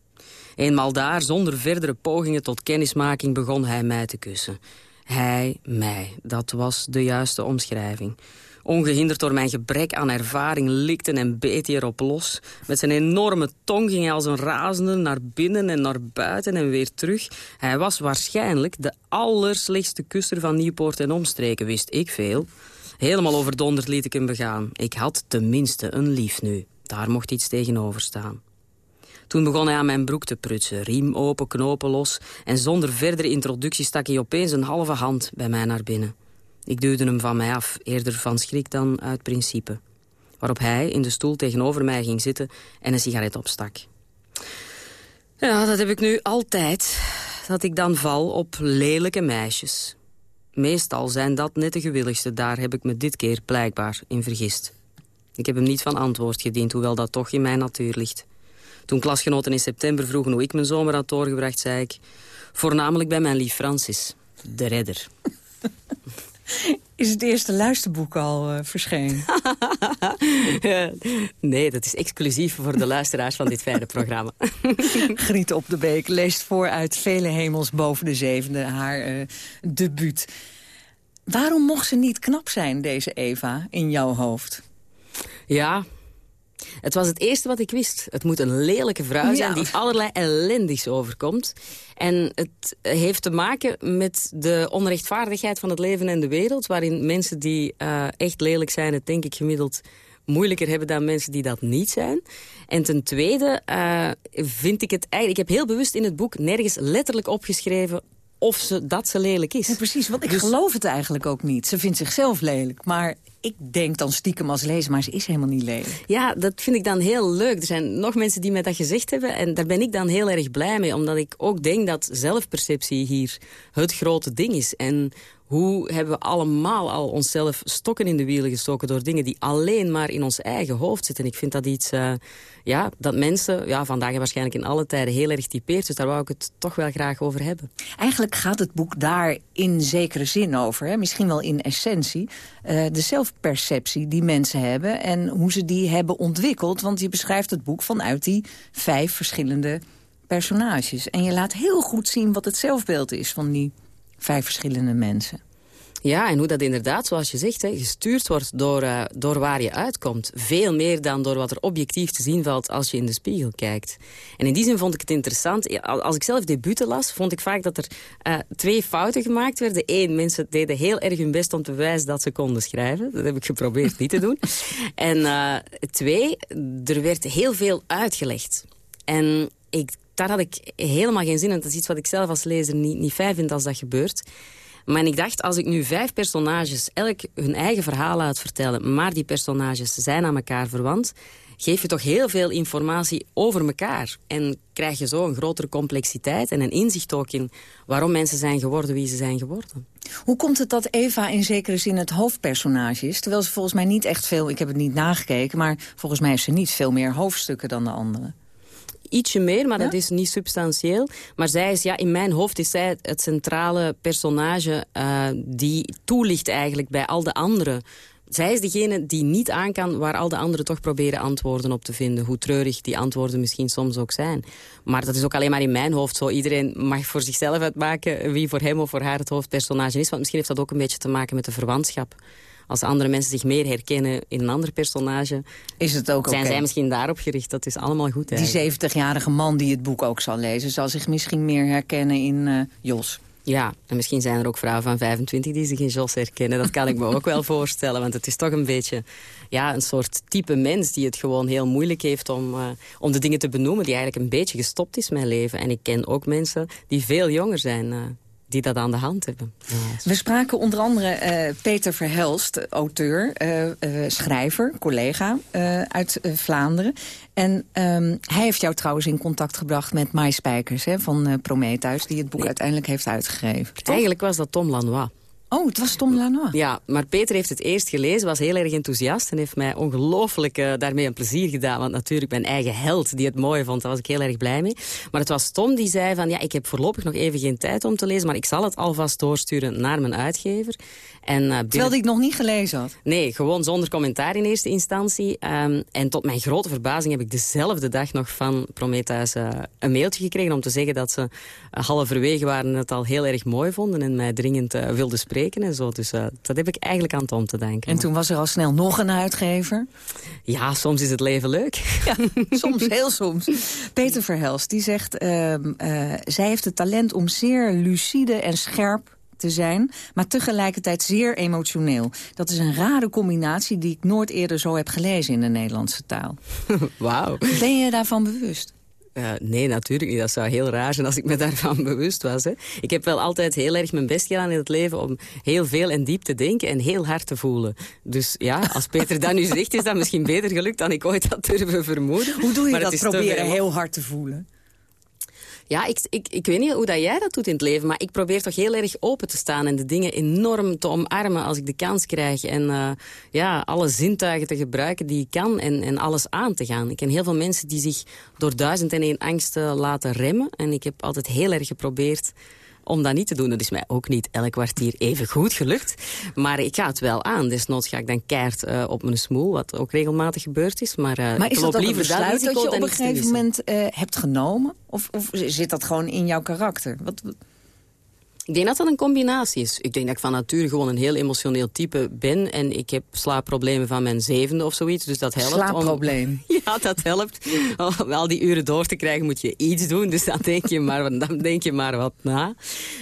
Eenmaal daar, zonder verdere pogingen tot kennismaking, begon hij mij te kussen. Hij, mij, dat was de juiste omschrijving. Ongehinderd door mijn gebrek aan ervaring likte en beet hij erop los. Met zijn enorme tong ging hij als een razende naar binnen en naar buiten en weer terug. Hij was waarschijnlijk de allerslechtste kusser van Nieuwpoort en omstreken, wist ik veel. Helemaal overdonderd liet ik hem begaan. Ik had tenminste een lief nu. Daar mocht iets tegenover staan. Toen begon hij aan mijn broek te prutsen, riem open, knopen los... en zonder verdere introductie stak hij opeens een halve hand bij mij naar binnen. Ik duwde hem van mij af, eerder van schrik dan uit principe. Waarop hij in de stoel tegenover mij ging zitten en een sigaret opstak. Ja, dat heb ik nu altijd. Dat ik dan val op lelijke meisjes. Meestal zijn dat net de gewilligste. Daar heb ik me dit keer blijkbaar in vergist. Ik heb hem niet van antwoord gediend, hoewel dat toch in mijn natuur ligt. Toen klasgenoten in september vroegen hoe ik mijn zomer had doorgebracht, zei ik... voornamelijk bij mijn lief Francis, de redder. Is het eerste luisterboek al uh, verschenen? nee, dat is exclusief voor de luisteraars van dit fijne programma. Griet op de Beek leest voor uit Vele Hemels boven de zevende haar uh, debuut. Waarom mocht ze niet knap zijn, deze Eva, in jouw hoofd? Ja, het was het eerste wat ik wist. Het moet een lelijke vrouw zijn die allerlei ellendigs overkomt. En het heeft te maken met de onrechtvaardigheid van het leven en de wereld... waarin mensen die uh, echt lelijk zijn het denk ik gemiddeld moeilijker hebben dan mensen die dat niet zijn. En ten tweede uh, vind ik het eigenlijk... Ik heb heel bewust in het boek nergens letterlijk opgeschreven of ze, dat ze lelijk is. Ja, precies, want ik dus- geloof het eigenlijk ook niet. Ze vindt zichzelf lelijk, maar ik denk dan stiekem als lezer, maar ze is helemaal niet lelijk. Ja, dat vind ik dan heel leuk. Er zijn nog mensen die mij dat gezegd hebben en daar ben ik dan heel erg blij mee. Omdat ik ook denk dat zelfperceptie hier het grote ding is. En hoe hebben we allemaal al onszelf stokken in de wielen gestoken... door dingen die alleen maar in ons eigen hoofd zitten. Ik vind dat iets uh, ja, dat mensen ja, vandaag en waarschijnlijk in alle tijden heel erg typeert. Dus daar wou ik het toch wel graag over hebben. Eigenlijk gaat het boek daar in zekere zin over. Hè? Misschien wel in essentie. Uh, de zelfperceptie die mensen hebben en hoe ze die hebben ontwikkeld. Want je beschrijft het boek vanuit die vijf verschillende personages. En je laat heel goed zien wat het zelfbeeld is van die vijf verschillende mensen. Ja, en hoe dat inderdaad, zoals je zegt, gestuurd wordt door, uh, door waar je uitkomt. Veel meer dan door wat er objectief te zien valt als je in de spiegel kijkt. En in die zin vond ik het interessant. Als ik zelf debuten las, vond ik vaak dat er uh, twee fouten gemaakt werden. Eén, mensen deden heel erg hun best om te bewijzen dat ze konden schrijven. Dat heb ik geprobeerd niet te doen. En uh, twee, er werd heel veel uitgelegd. En ik, daar had ik helemaal geen zin in. Dat is iets wat ik zelf als lezer niet, niet fijn vind als dat gebeurt. Maar ik dacht, als ik nu vijf personages elk hun eigen verhaal laat vertellen... maar die personages zijn aan elkaar verwant... geef je toch heel veel informatie over elkaar. En krijg je zo een grotere complexiteit en een inzicht ook in... waarom mensen zijn geworden wie ze zijn geworden. Hoe komt het dat Eva in zekere zin het hoofdpersonage is? Terwijl ze volgens mij niet echt veel... ik heb het niet nagekeken, maar volgens mij heeft ze niet veel meer hoofdstukken dan de anderen ietsje meer, maar dat is niet substantieel. Maar zij is, ja, in mijn hoofd is zij het centrale personage... Uh, die toelicht eigenlijk bij al de anderen. Zij is degene die niet aan kan waar al de anderen toch proberen antwoorden op te vinden. Hoe treurig die antwoorden misschien soms ook zijn. Maar dat is ook alleen maar in mijn hoofd zo. Iedereen mag voor zichzelf uitmaken wie voor hem of voor haar het hoofdpersonage is. Want misschien heeft dat ook een beetje te maken met de verwantschap als andere mensen zich meer herkennen in een ander personage... Is het ook zijn zij misschien daarop gericht. Dat is allemaal goed. Die 70-jarige man die het boek ook zal lezen... zal zich misschien meer herkennen in uh, Jos. Ja, en misschien zijn er ook vrouwen van 25 die zich in Jos herkennen. Dat kan ik me ook wel voorstellen. Want het is toch een beetje ja, een soort type mens die het gewoon heel moeilijk heeft om, uh, om de dingen te benoemen. Die eigenlijk een beetje gestopt is met leven. En ik ken ook mensen die veel jonger zijn uh, die dat aan de hand hebben. We spraken onder andere uh, Peter Verhelst, auteur, uh, uh, schrijver, collega uit Vlaanderen. En um, hij heeft jou trouwens in contact gebracht met Mai Spijkers hè, van Prometheus... die het boek uiteindelijk heeft uitgegeven. Eigenlijk was dat Tom Lanois. Oh, het was Tom Lanois. Ja, maar Peter heeft het eerst gelezen, was heel erg enthousiast... en heeft mij ongelooflijk uh, daarmee een plezier gedaan. Want natuurlijk mijn eigen held die het mooi vond, daar was ik heel erg blij mee. Maar het was Tom die zei van... ja, ik heb voorlopig nog even geen tijd om te lezen... maar ik zal het alvast doorsturen naar mijn uitgever. En, uh, Terwijl ik nog niet gelezen had? Nee, gewoon zonder commentaar in eerste instantie. Um, en tot mijn grote verbazing heb ik dezelfde dag nog van Prometheus uh, een mailtje gekregen... om te zeggen dat ze halverwege waren het al heel erg mooi vonden... en mij dringend wilden spreken en zo. Dus dat heb ik eigenlijk aan Tom te denken. En toen was er al snel nog een uitgever? Ja, soms is het leven leuk. Ja, soms, heel soms. Peter Verhelst, die zegt... Uh, zij heeft het talent om zeer lucide en scherp te zijn, maar tegelijkertijd zeer emotioneel. Dat is een rare combinatie die ik nooit eerder zo heb gelezen in de Nederlandse taal. Wauw. Ben je daarvan bewust? Uh, nee, natuurlijk niet. Dat zou heel raar zijn als ik me daarvan bewust was. Hè. Ik heb wel altijd heel erg mijn best gedaan in het leven... om heel veel en diep te denken en heel hard te voelen. Dus ja, als Peter dat nu zegt... is dat misschien beter gelukt dan ik ooit had durven vermoeden. Hoe doe je maar dat, proberen heel hard te voelen? Ja, ik, ik, ik weet niet hoe dat jij dat doet in het leven... maar ik probeer toch heel erg open te staan... en de dingen enorm te omarmen als ik de kans krijg. En uh, ja, alle zintuigen te gebruiken die ik kan en, en alles aan te gaan. Ik ken heel veel mensen die zich door duizend en één angsten laten remmen. En ik heb altijd heel erg geprobeerd om dat niet te doen. Dat is mij ook niet elk kwartier even goed gelukt. Maar ik ga het wel aan. Desnoods ga ik dan keihard uh, op mijn smoel, wat ook regelmatig gebeurd is. Maar, uh, maar is dat liever een besluit dat, dat je op een gegeven moment uh, hebt genomen? Of, of, zit dat gewoon in jouw karakter? Wat, ik denk dat dat een combinatie is. Ik denk dat ik van nature gewoon een heel emotioneel type ben. En ik heb slaapproblemen van mijn zevende of zoiets. Dus dat helpt. Slaapprobleem? Om, ja, dat helpt. Om al die uren door te krijgen moet je iets doen. Dus dan denk je maar, dan denk je maar wat na.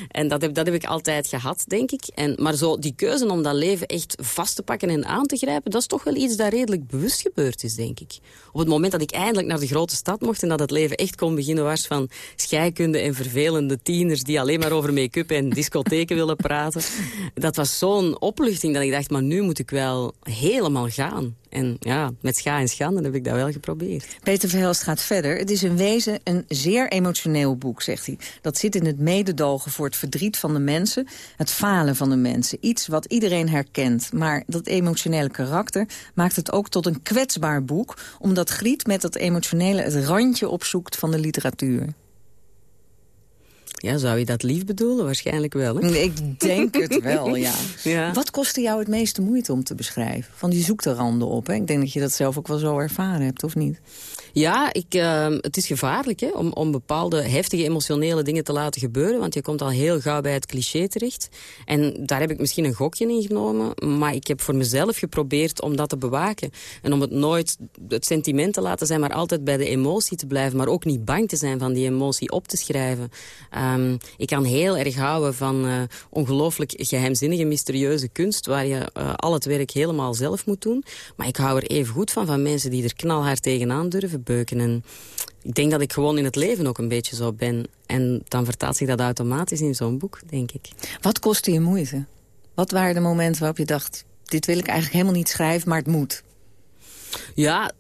En dat heb, dat heb ik altijd gehad, denk ik. En, maar zo die keuze om dat leven echt vast te pakken en aan te grijpen... dat is toch wel iets dat redelijk bewust gebeurd is, denk ik. Op het moment dat ik eindelijk naar de grote stad mocht... en dat het leven echt kon beginnen was van scheikunde en vervelende tieners... die alleen maar over make-up en discotheken willen praten. Dat was zo'n opluchting dat ik dacht, maar nu moet ik wel helemaal gaan. En ja, met scha en schande heb ik dat wel geprobeerd. Peter Verhelst gaat verder. Het is in wezen een zeer emotioneel boek, zegt hij. Dat zit in het mededogen voor het verdriet van de mensen. Het falen van de mensen. Iets wat iedereen herkent. Maar dat emotionele karakter maakt het ook tot een kwetsbaar boek... omdat Griet met dat emotionele het randje opzoekt van de literatuur. Ja, zou je dat lief bedoelen? Waarschijnlijk wel, hè? Ik denk het wel, ja. ja. Wat kostte jou het meeste moeite om te beschrijven? Van die zoekt randen op, hè? Ik denk dat je dat zelf ook wel zo ervaren hebt, of niet? Ja, ik, uh, het is gevaarlijk hè, om, om bepaalde heftige emotionele dingen te laten gebeuren. Want je komt al heel gauw bij het cliché terecht. En daar heb ik misschien een gokje in genomen. Maar ik heb voor mezelf geprobeerd om dat te bewaken. En om het nooit het sentiment te laten zijn, maar altijd bij de emotie te blijven. Maar ook niet bang te zijn van die emotie op te schrijven. Um, ik kan heel erg houden van uh, ongelooflijk geheimzinnige, mysterieuze kunst. Waar je uh, al het werk helemaal zelf moet doen. Maar ik hou er even goed van, van mensen die er knalhard tegenaan durven beuken. En ik denk dat ik gewoon in het leven ook een beetje zo ben. En dan vertaalt zich dat automatisch in zo'n boek, denk ik. Wat kostte je moeite? Wat waren de momenten waarop je dacht... dit wil ik eigenlijk helemaal niet schrijven, maar het moet? Ja,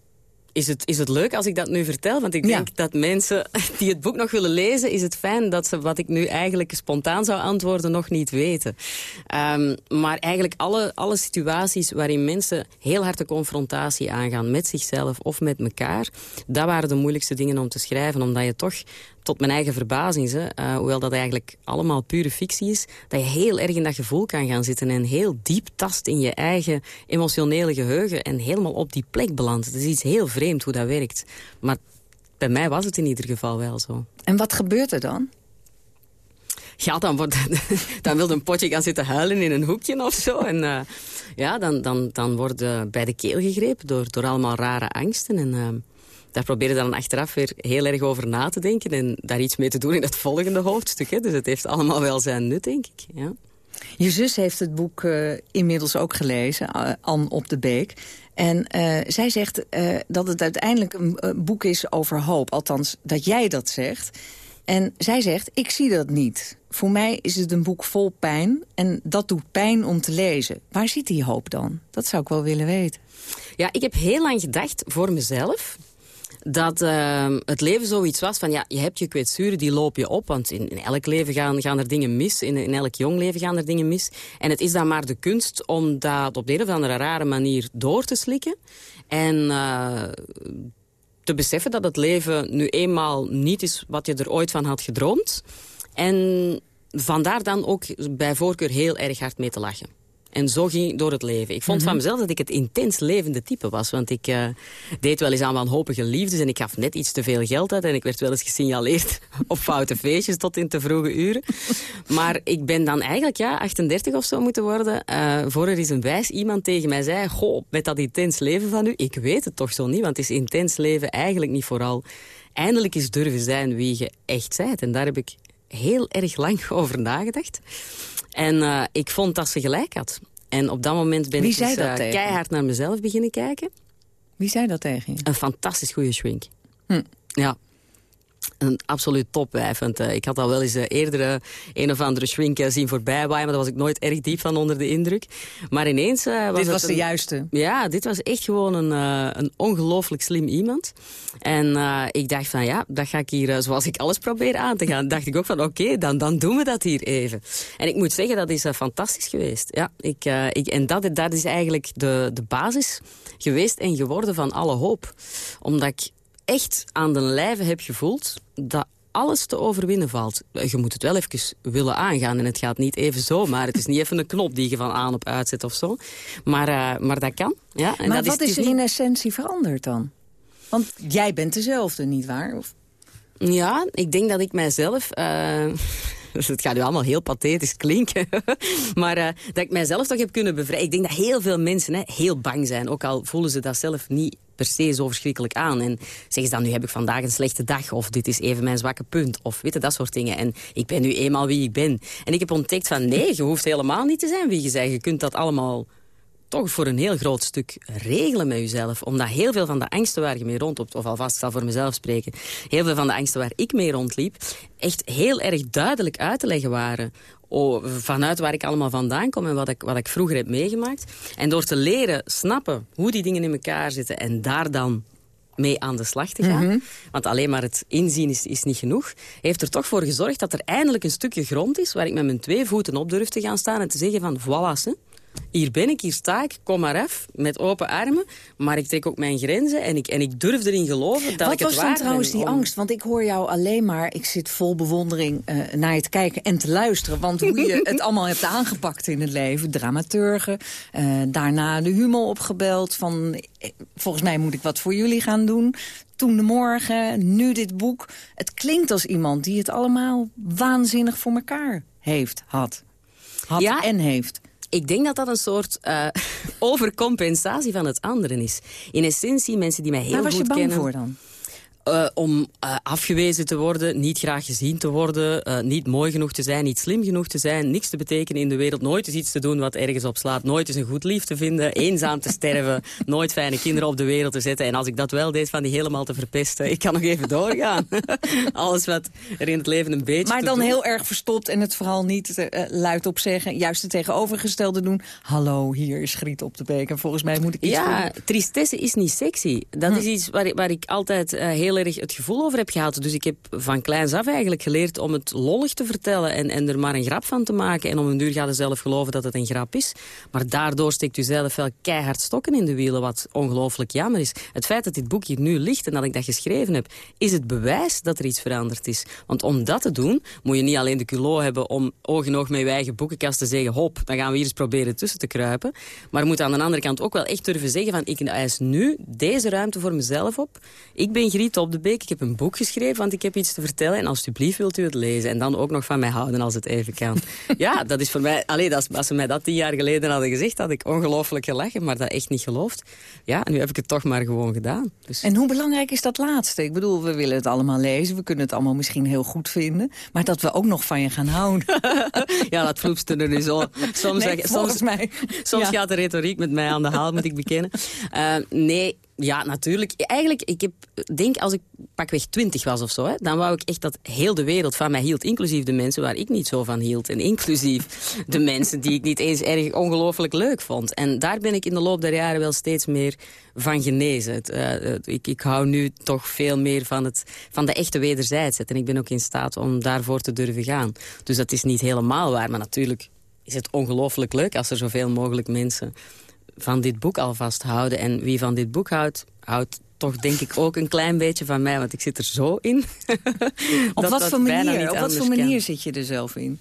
is het, is het leuk als ik dat nu vertel? Want ik denk dat mensen die het boek nog willen lezen... is het fijn dat ze wat ik nu eigenlijk spontaan zou antwoorden nog niet weten. Um, maar eigenlijk alle, alle situaties waarin mensen heel hard de confrontatie aangaan... met zichzelf of met elkaar... dat waren de moeilijkste dingen om te schrijven. Omdat je toch tot mijn eigen verbazing, hè, uh, hoewel dat eigenlijk allemaal pure fictie is... dat je heel erg in dat gevoel kan gaan zitten... en heel diep tast in je eigen emotionele geheugen... en helemaal op die plek belandt. Het is iets heel vreemd hoe dat werkt. Maar bij mij was het in ieder geval wel zo. En wat gebeurt er dan? Ja, dan, wordt, dan wil een potje gaan zitten huilen in een hoekje of zo. En uh, ja, dan, dan, dan wordt bij de keel gegrepen door, door allemaal rare angsten. En uh, daar probeer je dan achteraf weer heel erg over na te denken... en daar iets mee te doen in het volgende hoofdstuk. Hè. Dus het heeft allemaal wel zijn nut, denk ik. Ja. Je zus heeft het boek uh, inmiddels ook gelezen, uh, Anne op de Beek. En uh, zij zegt dat het uiteindelijk een boek is over hoop. Althans, dat jij dat zegt. En zij zegt, ik zie dat niet. Voor mij is het een boek vol pijn. En dat doet pijn om te lezen. Waar zit die hoop dan? Dat zou ik wel willen weten. Ja, ik heb heel lang gedacht voor mezelf dat uh, het leven zoiets was van... ja, je hebt je kwetsuren, die loop je op. Want in, in elk leven gaan, gaan er dingen mis. In, in, elk jong leven gaan er dingen mis. En het is dan maar de kunst om dat op de een of andere rare manier door te slikken. En... Uh, te beseffen dat het leven nu eenmaal niet is wat je er ooit van had gedroomd. En vandaar dan ook bij voorkeur heel erg hard mee te lachen. En zo ging ik door het leven. Ik vond van mhm. mezelf dat ik het intens levende type was. Want ik uh, deed wel eens aan wanhopige liefdes en ik gaf net iets te veel geld uit. En ik werd wel eens gesignaleerd op foute feestjes tot in te vroege uren. Maar ik ben dan eigenlijk ja, 38 of zo moeten worden. Uh, voor er is een wijs iemand tegen mij zei... Goh, met dat intens leven van u, ik weet het toch zo niet. Want het is intens leven eigenlijk niet vooral... Eindelijk eens durven zijn wie je echt bent. En daar heb ik heel erg lang over nagedacht. En uh, ik vond dat ze gelijk had. En op dat moment ben ik dus, uh, keihard naar mezelf beginnen kijken. Wie zei dat tegen je? Een fantastisch goede shrink. Hm. Ja, een absoluut topwijf. Want uh, ik had al wel eens uh, eerder uh, een of andere shrink zien voorbij waaien, maar daar was ik nooit erg diep van onder de indruk. Maar ineens was Dit was het de juiste? Ja, dit was echt gewoon een, een ongelooflijk slim iemand. En ik dacht van ja, dat ga ik hier, zoals ik alles probeer aan te gaan, dacht ik ook van oké, dan, dan doen we dat hier even. En ik moet zeggen, dat is fantastisch geweest. Ja, ik, ik, en dat, dat is eigenlijk de, de basis geweest en geworden van alle hoop. Omdat ik echt aan de lijve heb gevoeld dat alles te overwinnen valt. Je moet het wel even willen aangaan. En het gaat niet even zo, maar het is niet even een knop die je van aan op uitzet of zo. Maar, uh, maar dat kan. Ja, en maar dat wat is, is er in essentie veranderd dan? Want jij bent dezelfde, nietwaar? Of... Ja, ik denk dat ik mijzelf... Uh, dus het gaat nu allemaal heel pathetisch klinken. maar uh, dat ik mijzelf toch heb kunnen bevrijden. Ik denk dat heel veel mensen hè, heel bang zijn. Ook al voelen ze dat zelf niet per se zo verschrikkelijk aan. En zeggen ze dan, nu heb ik vandaag een slechte dag. Of dit is even mijn zwakke punt. Of weet je, dat soort dingen. En ik ben nu eenmaal wie ik ben. En ik heb ontdekt van, nee, je hoeft helemaal niet te zijn wie je bent. Je kunt dat allemaal toch voor een heel groot stuk regelen met jezelf. Omdat heel veel van de angsten waar je mee rondloopt... of alvast, ik zal voor mezelf spreken... heel veel van de angsten waar ik mee rondliep... echt heel erg duidelijk uit te leggen waren vanuit waar ik allemaal vandaan kom en wat ik, wat ik vroeger heb meegemaakt. En door te leren snappen hoe die dingen in elkaar zitten en daar dan mee aan de slag te gaan. Mhm. Want alleen maar het inzien is, is niet genoeg. Heeft er toch voor gezorgd dat er eindelijk een stukje grond is... waar ik met mijn twee voeten op durf te gaan staan en te zeggen van... voilà, hier ben ik, hier sta ik, kom maar af, met open armen. Maar ik trek ook mijn grenzen en ik, en ik durf erin geloven dat Wat ik het was dan trouwens die om- angst? Want ik hoor jou alleen maar, ik zit vol bewondering eh, naar je te kijken en te luisteren. Want hoe je het allemaal hebt aangepakt in het leven. Dramaturgen, eh, daarna de humor opgebeld van... eh, volgens mij moet ik wat voor jullie gaan doen. Toen de morgen, nu dit boek. Het klinkt als iemand die het allemaal waanzinnig voor elkaar heeft, had. Had Ja. en heeft. Ik denk dat dat een soort eh, overcompensatie van het andere is. In essentie, mensen die mij heel Waar was je goed bang kennen... voor dan? Eh, om eh, afgewezen te worden, niet graag gezien te worden... eh, niet mooi genoeg te zijn, niet slim genoeg te zijn... niks te betekenen in de wereld, nooit eens iets te doen wat ergens op slaat... nooit eens een goed lief te vinden, eenzaam te sterven... nooit fijne kinderen op de wereld te zetten. En als ik dat wel deed, van die helemaal te verpesten... ik kan nog even doorgaan. Alles wat er in het leven een beetje Maar dan doen- heel erg verstopt en het vooral niet luid op zeggen. Juist het tegenovergestelde doen. Hallo, hier is Griet op de beek. En volgens mij moet ik iets Ja, tristesse is niet sexy. Dat Hm. is iets waar, ik- waar ik altijd eh, erg het gevoel over heb gehad. Dus ik heb van kleins af eigenlijk geleerd om het lollig te vertellen... en, en er maar een grap van te maken. En om een duur gaat je zelf geloven dat het een grap is. Maar daardoor steekt u zelf wel keihard stokken in de wielen... wat ongelooflijk jammer is. Het feit dat dit boek hier nu ligt en dat ik dat geschreven heb... is het bewijs dat er iets veranderd is. Want om dat te doen, moet je niet alleen de culot hebben... om oog in oog met je eigen boekenkast te zeggen... hop, dan gaan we hier eens proberen tussen te kruipen. Maar je moet aan de andere kant ook wel echt durven zeggen... van ik eis nu deze ruimte voor mezelf op. Ik ben Griet op de Beek, ik heb een boek geschreven... want ik heb iets te vertellen en alsjeblieft wilt u het lezen. En dan ook nog van mij houden als het even kan. ja, dat is voor mij... Allee, dat is, als ze mij dat tien jaar geleden hadden gezegd... had ik ongelooflijk gelachen, maar dat echt niet geloofd. Ja, nu heb ik het toch maar gewoon gedaan. Dus... En hoe belangrijk is dat laatste? Ik bedoel, we willen het allemaal lezen. We kunnen het allemaal misschien heel goed vinden. Maar dat we ook nog van je gaan houden. ja, dat vloepste er nu zo. Soms, Nee, soms, mij. soms Ja. gaat de retoriek met mij aan de haal, moet ik bekennen. Eh, nee, ja, natuurlijk. Eigenlijk, ik heb, denk als ik pakweg twintig was of zo, hè, dan wou ik echt dat heel de wereld van mij hield. Inclusief de mensen waar ik niet zo van hield. En inclusief de mensen die ik niet eens erg ongelooflijk leuk vond. En daar ben ik in de loop der jaren wel steeds meer van genezen. Eh, ik, ik hou nu toch veel meer van, het, van de echte wederzijdsheid. En ik ben ook in staat om daarvoor te durven gaan. Dus dat is niet helemaal waar, maar natuurlijk is het ongelooflijk leuk als er zoveel mogelijk mensen van dit boek alvast houden. En wie van dit boek houdt, houdt toch denk ik ook een klein beetje van mij, want ik zit er zo in. Op wat voor manier, op wat voor kan. manier zit je er zelf in?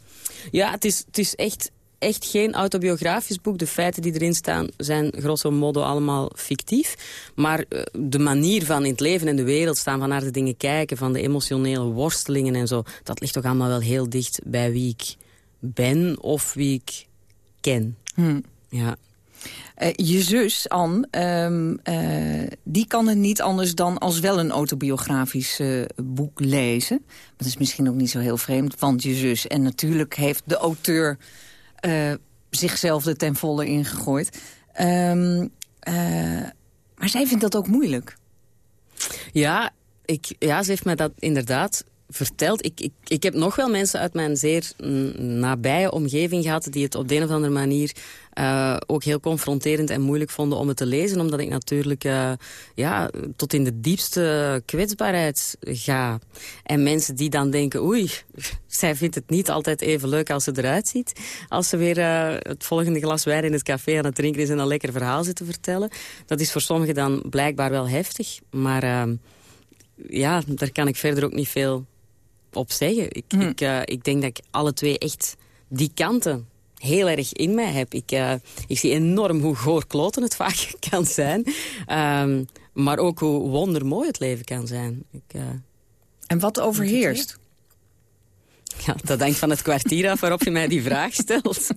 Ja, het is, het is echt, echt geen autobiografisch boek. De feiten die erin staan zijn grosso modo allemaal fictief. Maar eh, de manier van in het leven en de wereld staan, van naar de dingen kijken... van de emotionele worstelingen en zo... dat ligt toch allemaal wel heel dicht bij wie ik ben of wie ik ken. Hm. Ja. Eh, je zus, Anne, ehm, eh, die kan het niet anders dan als wel een autobiografisch eh, boek lezen. Dat is misschien ook niet zo heel vreemd, want je zus... en natuurlijk heeft de auteur zichzelf er ten volle ingegooid. Ehm, eh, maar zij vindt dat ook moeilijk. Ja, ik, ja, ze heeft mij dat inderdaad verteld. Ik, ik, ik heb nog wel mensen uit mijn zeer nabije omgeving gehad... die het op de een of andere manier eh, ook heel confronterend en moeilijk vonden om het te lezen. Omdat ik natuurlijk eh, ja, tot in de diepste kwetsbaarheid ga. En mensen die dan denken... oei, zij vindt het niet altijd even leuk als ze eruit ziet. Als ze weer eh, het volgende glas wijn in het café aan het drinken is... en een lekker verhaal zit te vertellen. Dat is voor sommigen dan blijkbaar wel heftig. Maar... ja, daar kan ik verder ook niet veel op zeggen. Ik, Hm. ik, eh, ik denk dat ik alle twee echt die kanten heel erg in mij heb. Ik, eh, ik zie enorm hoe goor kloten het vaak kan zijn. Ehm, maar ook hoe wondermooi het leven kan zijn. Ik, eh, En wat overheerst? Ja, dat hangt van het kwartier af waarop je mij die vraag stelt.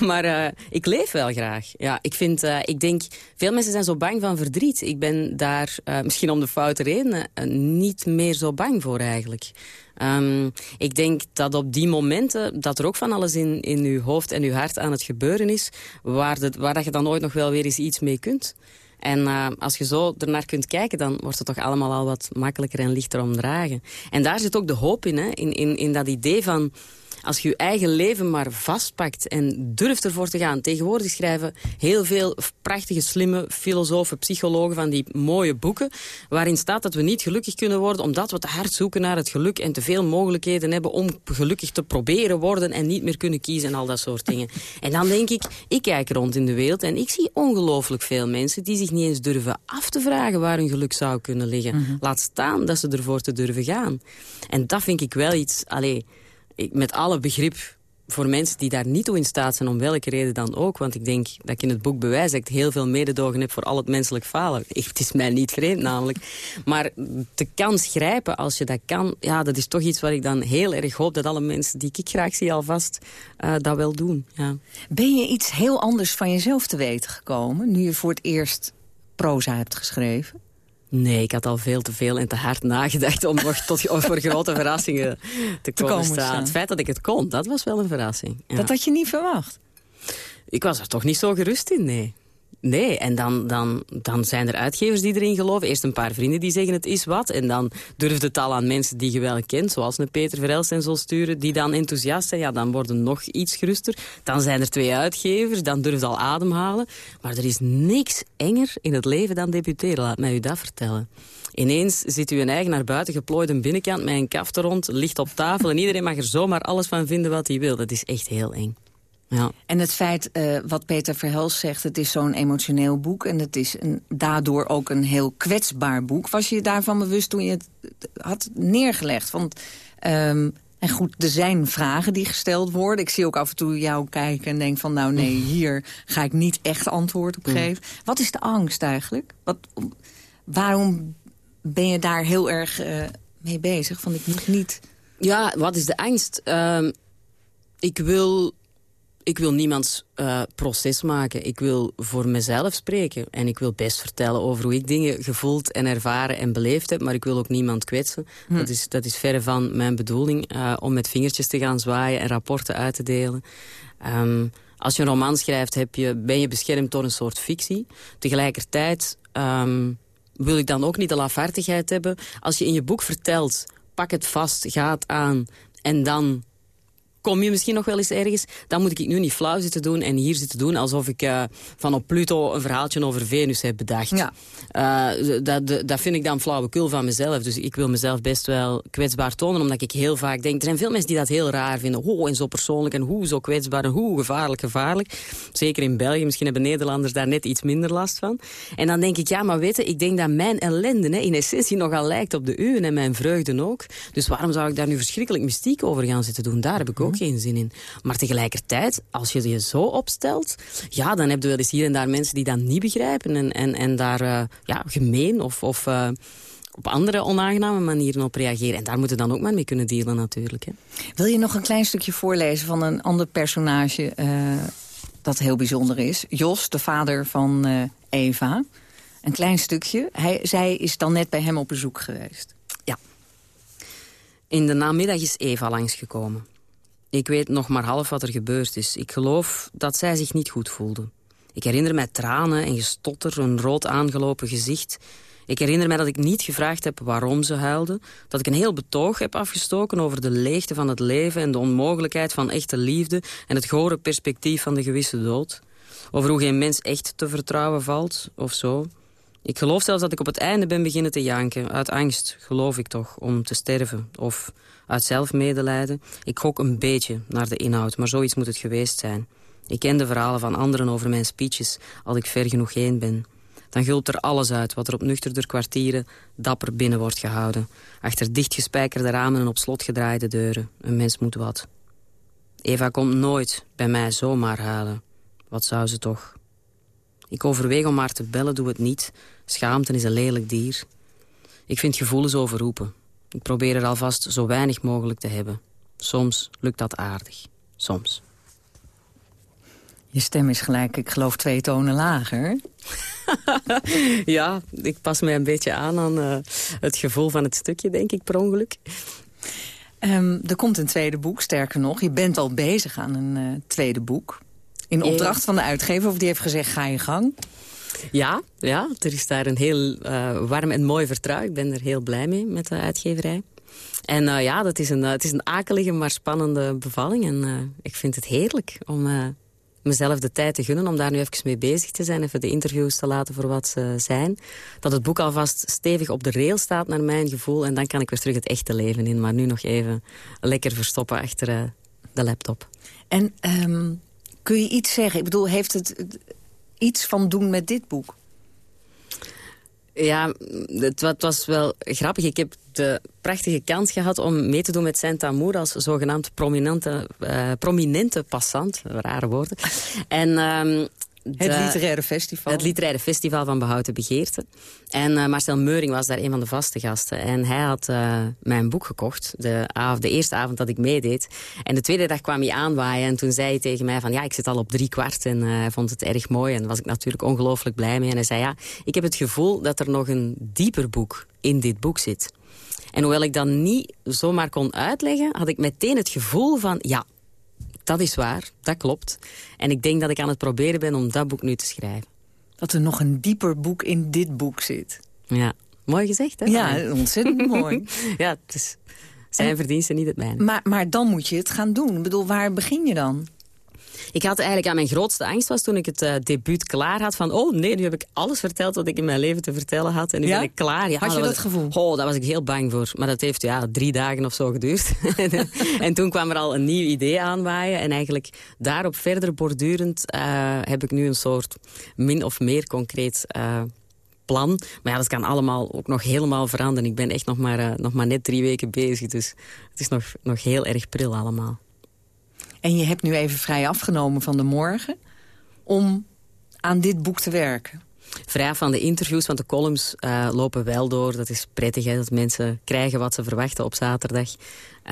Maar eh, ik leef wel graag. Ja, ik, vind, eh, ik denk, veel mensen zijn zo bang van verdriet. Ik ben daar, eh, misschien om de foute redenen, niet meer zo bang voor eigenlijk. Ehm, ik denk dat op die momenten, dat er ook van alles in, in uw hoofd en uw hart aan het gebeuren is, waar, de, waar dat je dan ooit nog wel weer eens iets mee kunt. En uh, als je zo ernaar kunt kijken, dan wordt het toch allemaal al wat makkelijker en lichter omdragen. En daar zit ook de hoop in, hè? In, in, in dat idee van... als je je eigen leven maar vastpakt en durft ervoor te gaan. Tegenwoordig schrijven heel veel prachtige, slimme filosofen, psychologen van die mooie boeken... waarin staat dat we niet gelukkig kunnen worden omdat we te hard zoeken naar het geluk... en te veel mogelijkheden hebben om gelukkig te proberen worden... en niet meer kunnen kiezen en al dat soort dingen. En dan denk ik, ik kijk rond in de wereld en ik zie ongelooflijk veel mensen... die zich niet eens durven af te vragen waar hun geluk zou kunnen liggen. Mhm. Laat staan dat ze ervoor te durven gaan. En dat vind ik wel iets... Met alle begrip voor mensen die daar niet toe in staat zijn, om welke reden dan ook. Want ik denk dat ik in het boek bewijs dat ik heel veel mededogen heb voor al het menselijk falen. Het is mij niet vreemd namelijk. Maar de kans grijpen als je dat kan, ja, dat is toch iets wat ik dan heel erg hoop dat alle mensen die ik graag zie alvast uh, dat wel doen. Ja. Ben je iets heel anders van jezelf te weten gekomen, nu je voor het eerst proza hebt geschreven? Nee, ik had al veel te veel en te hard nagedacht om tot over grote verrassingen te, te komen staan. Het feit dat ik het kon, dat was wel een verrassing. Dat had je niet verwacht? Ik was er toch niet zo gerust in, nee. Nee, en dan, dan, dan zijn er uitgevers die erin geloven. Eerst een paar vrienden die zeggen het is wat. En dan durft het al aan mensen die je wel kent, zoals een Peter Verelst en zo sturen, die dan enthousiast zijn. Ja, dan worden nog iets geruster. Dan zijn er twee uitgevers, dan durft al ademhalen. Maar er is niks enger in het leven dan debuteren, laat mij u dat vertellen. Ineens zit u een eigen naar buiten geplooide binnenkant met een kafte rond, ligt op tafel en iedereen mag er zomaar alles van vinden wat hij wil. Dat is echt heel eng. Ja. En het feit, uh, wat Peter Verhels zegt, het is zo'n emotioneel boek... en het is een, daardoor ook een heel kwetsbaar boek. Was je daarvan bewust toen je het had neergelegd? Want, um, en goed, er zijn vragen die gesteld worden. Ik zie ook af en toe jou kijken en denk van... nou nee, hier ga ik niet echt antwoord op geven. Wat is de angst eigenlijk? Wat, waarom ben je daar heel erg uh, mee bezig? Van ik moet niet... Ja, wat is de angst? Uh, ik wil ik wil niemands uh, proces maken. Ik wil voor mezelf spreken. En ik wil best vertellen over hoe ik dingen gevoeld en ervaren en beleefd heb. Maar ik wil ook niemand kwetsen. Hm. Dat, is, dat is verre van mijn bedoeling. Uh, om met vingertjes te gaan zwaaien en rapporten uit te delen. Um, als je een roman schrijft, heb je, ben je beschermd door een soort fictie. Tegelijkertijd um, wil ik dan ook niet de lafhartigheid hebben. Als je in je boek vertelt, pak het vast, ga het aan... en dan kom je misschien nog wel eens ergens. Dan moet ik nu niet flauw zitten doen en hier zitten doen... alsof ik uh, van op Pluto een verhaaltje over Venus heb bedacht. Ja. Uh, dat, dat vind ik dan flauwekul van mezelf. Dus ik wil mezelf best wel kwetsbaar tonen... omdat ik heel vaak denk... er zijn veel mensen die dat heel raar vinden. Hoe en zo persoonlijk en hoe zo kwetsbaar en hoe gevaarlijk, gevaarlijk. Zeker in België. Misschien hebben Nederlanders daar net iets minder last van. En dan denk ik, ja, maar weten, ik denk dat mijn ellende... Hè, in essentie nogal lijkt op de uwe en mijn vreugden ook. Dus waarom zou ik daar nu verschrikkelijk mystiek over gaan zitten doen? Daar heb ik ook ook geen zin in. Maar tegelijkertijd, als je je zo opstelt... ja, dan heb je wel eens hier en daar mensen die dat niet begrijpen... en, en, en daar uh, ja, gemeen of... of uh, op andere onaangename manieren op reageren. En daar moeten we dan ook maar mee kunnen dealen natuurlijk. Hè. Wil je nog een klein stukje voorlezen van een ander personage... Uh, dat heel bijzonder is? Jos, de vader van Eva. Een klein stukje. Hij, zij is dan net bij hem op bezoek geweest. Ja. In de namiddag is Eva langsgekomen. Ik weet nog maar half wat er gebeurd is. Ik geloof dat zij zich niet goed voelde. Ik herinner mij tranen en gestotter, een rood aangelopen gezicht. Ik herinner mij dat ik niet gevraagd heb waarom ze huilde. Dat ik een heel betoog heb afgestoken over de leegte van het leven... en de onmogelijkheid van echte liefde... en het gore perspectief van de gewisse dood. Over hoe geen mens echt te vertrouwen valt, of zo. Ik geloof zelfs dat ik op het einde ben beginnen te janken. Uit angst, geloof ik toch, om te sterven. Of uit zelfmedelijden. Ik gok een beetje naar de inhoud, maar zoiets moet het geweest zijn. Ik ken de verhalen van anderen over mijn speeches als ik ver genoeg heen ben. Dan gulpt er alles uit wat er op nuchterder kwartieren dapper binnen wordt gehouden. Achter dichtgespijkerde ramen en op slot gedraaide deuren. Een mens moet wat. Eva komt nooit bij mij zomaar halen. Wat zou ze toch? Ik overweeg om haar te bellen, doe het niet. Schaamte is een lelijk dier. Ik vind gevoelens overroepen. Ik probeer er alvast zo weinig mogelijk te hebben. Soms lukt dat aardig. Soms. Je stem is gelijk, ik geloof, twee tonen lager. ja, ik pas mij een beetje aan aan uh, het gevoel van het stukje, denk ik, per ongeluk. Um, er komt een tweede boek, sterker nog. Je bent al bezig aan een uh, tweede boek. In opdracht van de uitgever, of die heeft gezegd, ga je gang. Ja, ja, er is daar een heel uh, warm en mooi vertrouwen. Ik ben er heel blij mee met de uitgeverij. En ja, dat is een, het is een akelige, maar spannende bevalling. En ik vind het heerlijk om mezelf de tijd te gunnen om daar nu even mee bezig te zijn. Even de interviews te laten voor wat ze zijn. Dat het boek alvast stevig op de rail staat naar mijn gevoel. En dan kan ik weer terug het echte leven in. Maar nu nog even lekker verstoppen achter de laptop. En um, kun je iets zeggen? Ik bedoel, heeft het iets van doen met dit boek? Ja, het, was wel grappig. Ik heb de prachtige kans gehad om mee te doen met Saint-Amour... als zogenaamd prominente, uh, prominente passant. Rare woorden. En um, het literaire festival. Het literaire festival van Behouden Begeerte. En uh, Marcel Meuring was daar een van de vaste gasten. En hij had uh, mijn boek gekocht, de, de eerste avond dat ik meedeed. En de tweede dag kwam hij aanwaaien en toen zei hij tegen mij van... ja, ik zit al op drie kwart en uh, hij vond het erg mooi. En daar was ik natuurlijk ongelooflijk blij mee. En hij zei, ja, ik heb het gevoel dat er nog een dieper boek in dit boek zit. En hoewel ik dat niet zomaar kon uitleggen... had ik meteen het gevoel van, ja, dat is waar, dat klopt. En ik denk dat ik aan het proberen ben om dat boek nu te schrijven. Dat er nog een dieper boek in dit boek zit. Ja, mooi gezegd, hè? Ja, ontzettend mooi. ja, het is zijn verdiensten, niet het mijne. Maar, maar dan moet je het gaan doen. Ik bedoel, waar begin je dan? Ik had eigenlijk aan mijn grootste angst was toen ik het uh, debuut klaar had. Van, oh nee, nu heb ik alles verteld wat ik in mijn leven te vertellen had. En nu ben ik klaar. Ja, had je dat, gevoel? Oh, daar was ik heel bang voor. Maar dat heeft ja, drie dagen of zo geduurd. en toen kwam er al een nieuw idee aanwaaien. En eigenlijk daarop verder bordurend uh, heb ik nu een soort min of meer concreet... Uh, plan. Maar ja, dat kan allemaal ook nog helemaal veranderen. Ik ben echt nog maar, nog maar net drie weken bezig. Dus het is nog, nog heel erg pril allemaal. En je hebt nu even vrij afgenomen van de morgen... om aan dit boek te werken. Vrij van de interviews, want de columns uh, lopen wel door. Dat is prettig, hè, dat mensen krijgen wat ze verwachten op zaterdag.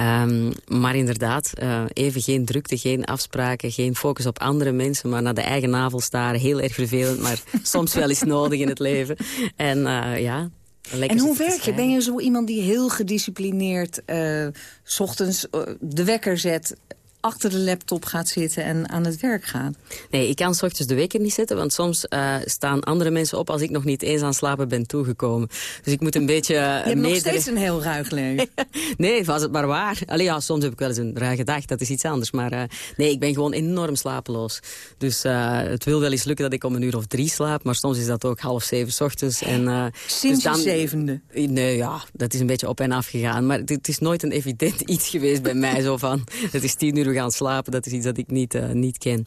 Um, maar inderdaad, uh, even geen drukte, geen afspraken... geen focus op andere mensen, maar naar de eigen navel staren. Heel erg vervelend, maar soms wel eens nodig in het leven. En uh, ja, en hoe werk je? Ben je zo iemand die heel gedisciplineerd... Uh, s ochtends de wekker zet achter de laptop gaat zitten en aan het werk gaat. Nee, ik kan s ochtends de wekker niet zetten, want soms uh, staan andere mensen op als ik nog niet eens aan slapen ben toegekomen. Dus ik moet een beetje uh, Je hebt nog steeds een heel ruig leven. nee, was het maar waar. Allee, ja, soms heb ik wel eens een ruige dag, dat is iets anders. Maar uh, nee, ik ben gewoon enorm slapeloos. Dus het wil wel eens lukken dat ik om een uur of drie slaap, maar soms is dat ook half zeven s ochtends. En, Sinds dus dan, zevende? Nee, ja, dat is een beetje op en af gegaan. Maar het is nooit een evident iets geweest bij mij, zo van, het is tien uur gaan slapen. Dat is iets dat ik niet, uh, niet ken.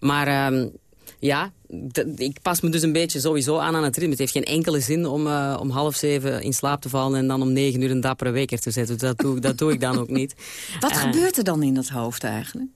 Maar uh, ja, ik pas me dus een beetje sowieso aan aan het ritme. Het heeft geen enkele zin om, uh, om half zeven in slaap te vallen... en dan om negen uur een dappere wekker te zetten. Dat doe, dat doe ik dan ook niet. Wat gebeurt er dan in dat hoofd eigenlijk?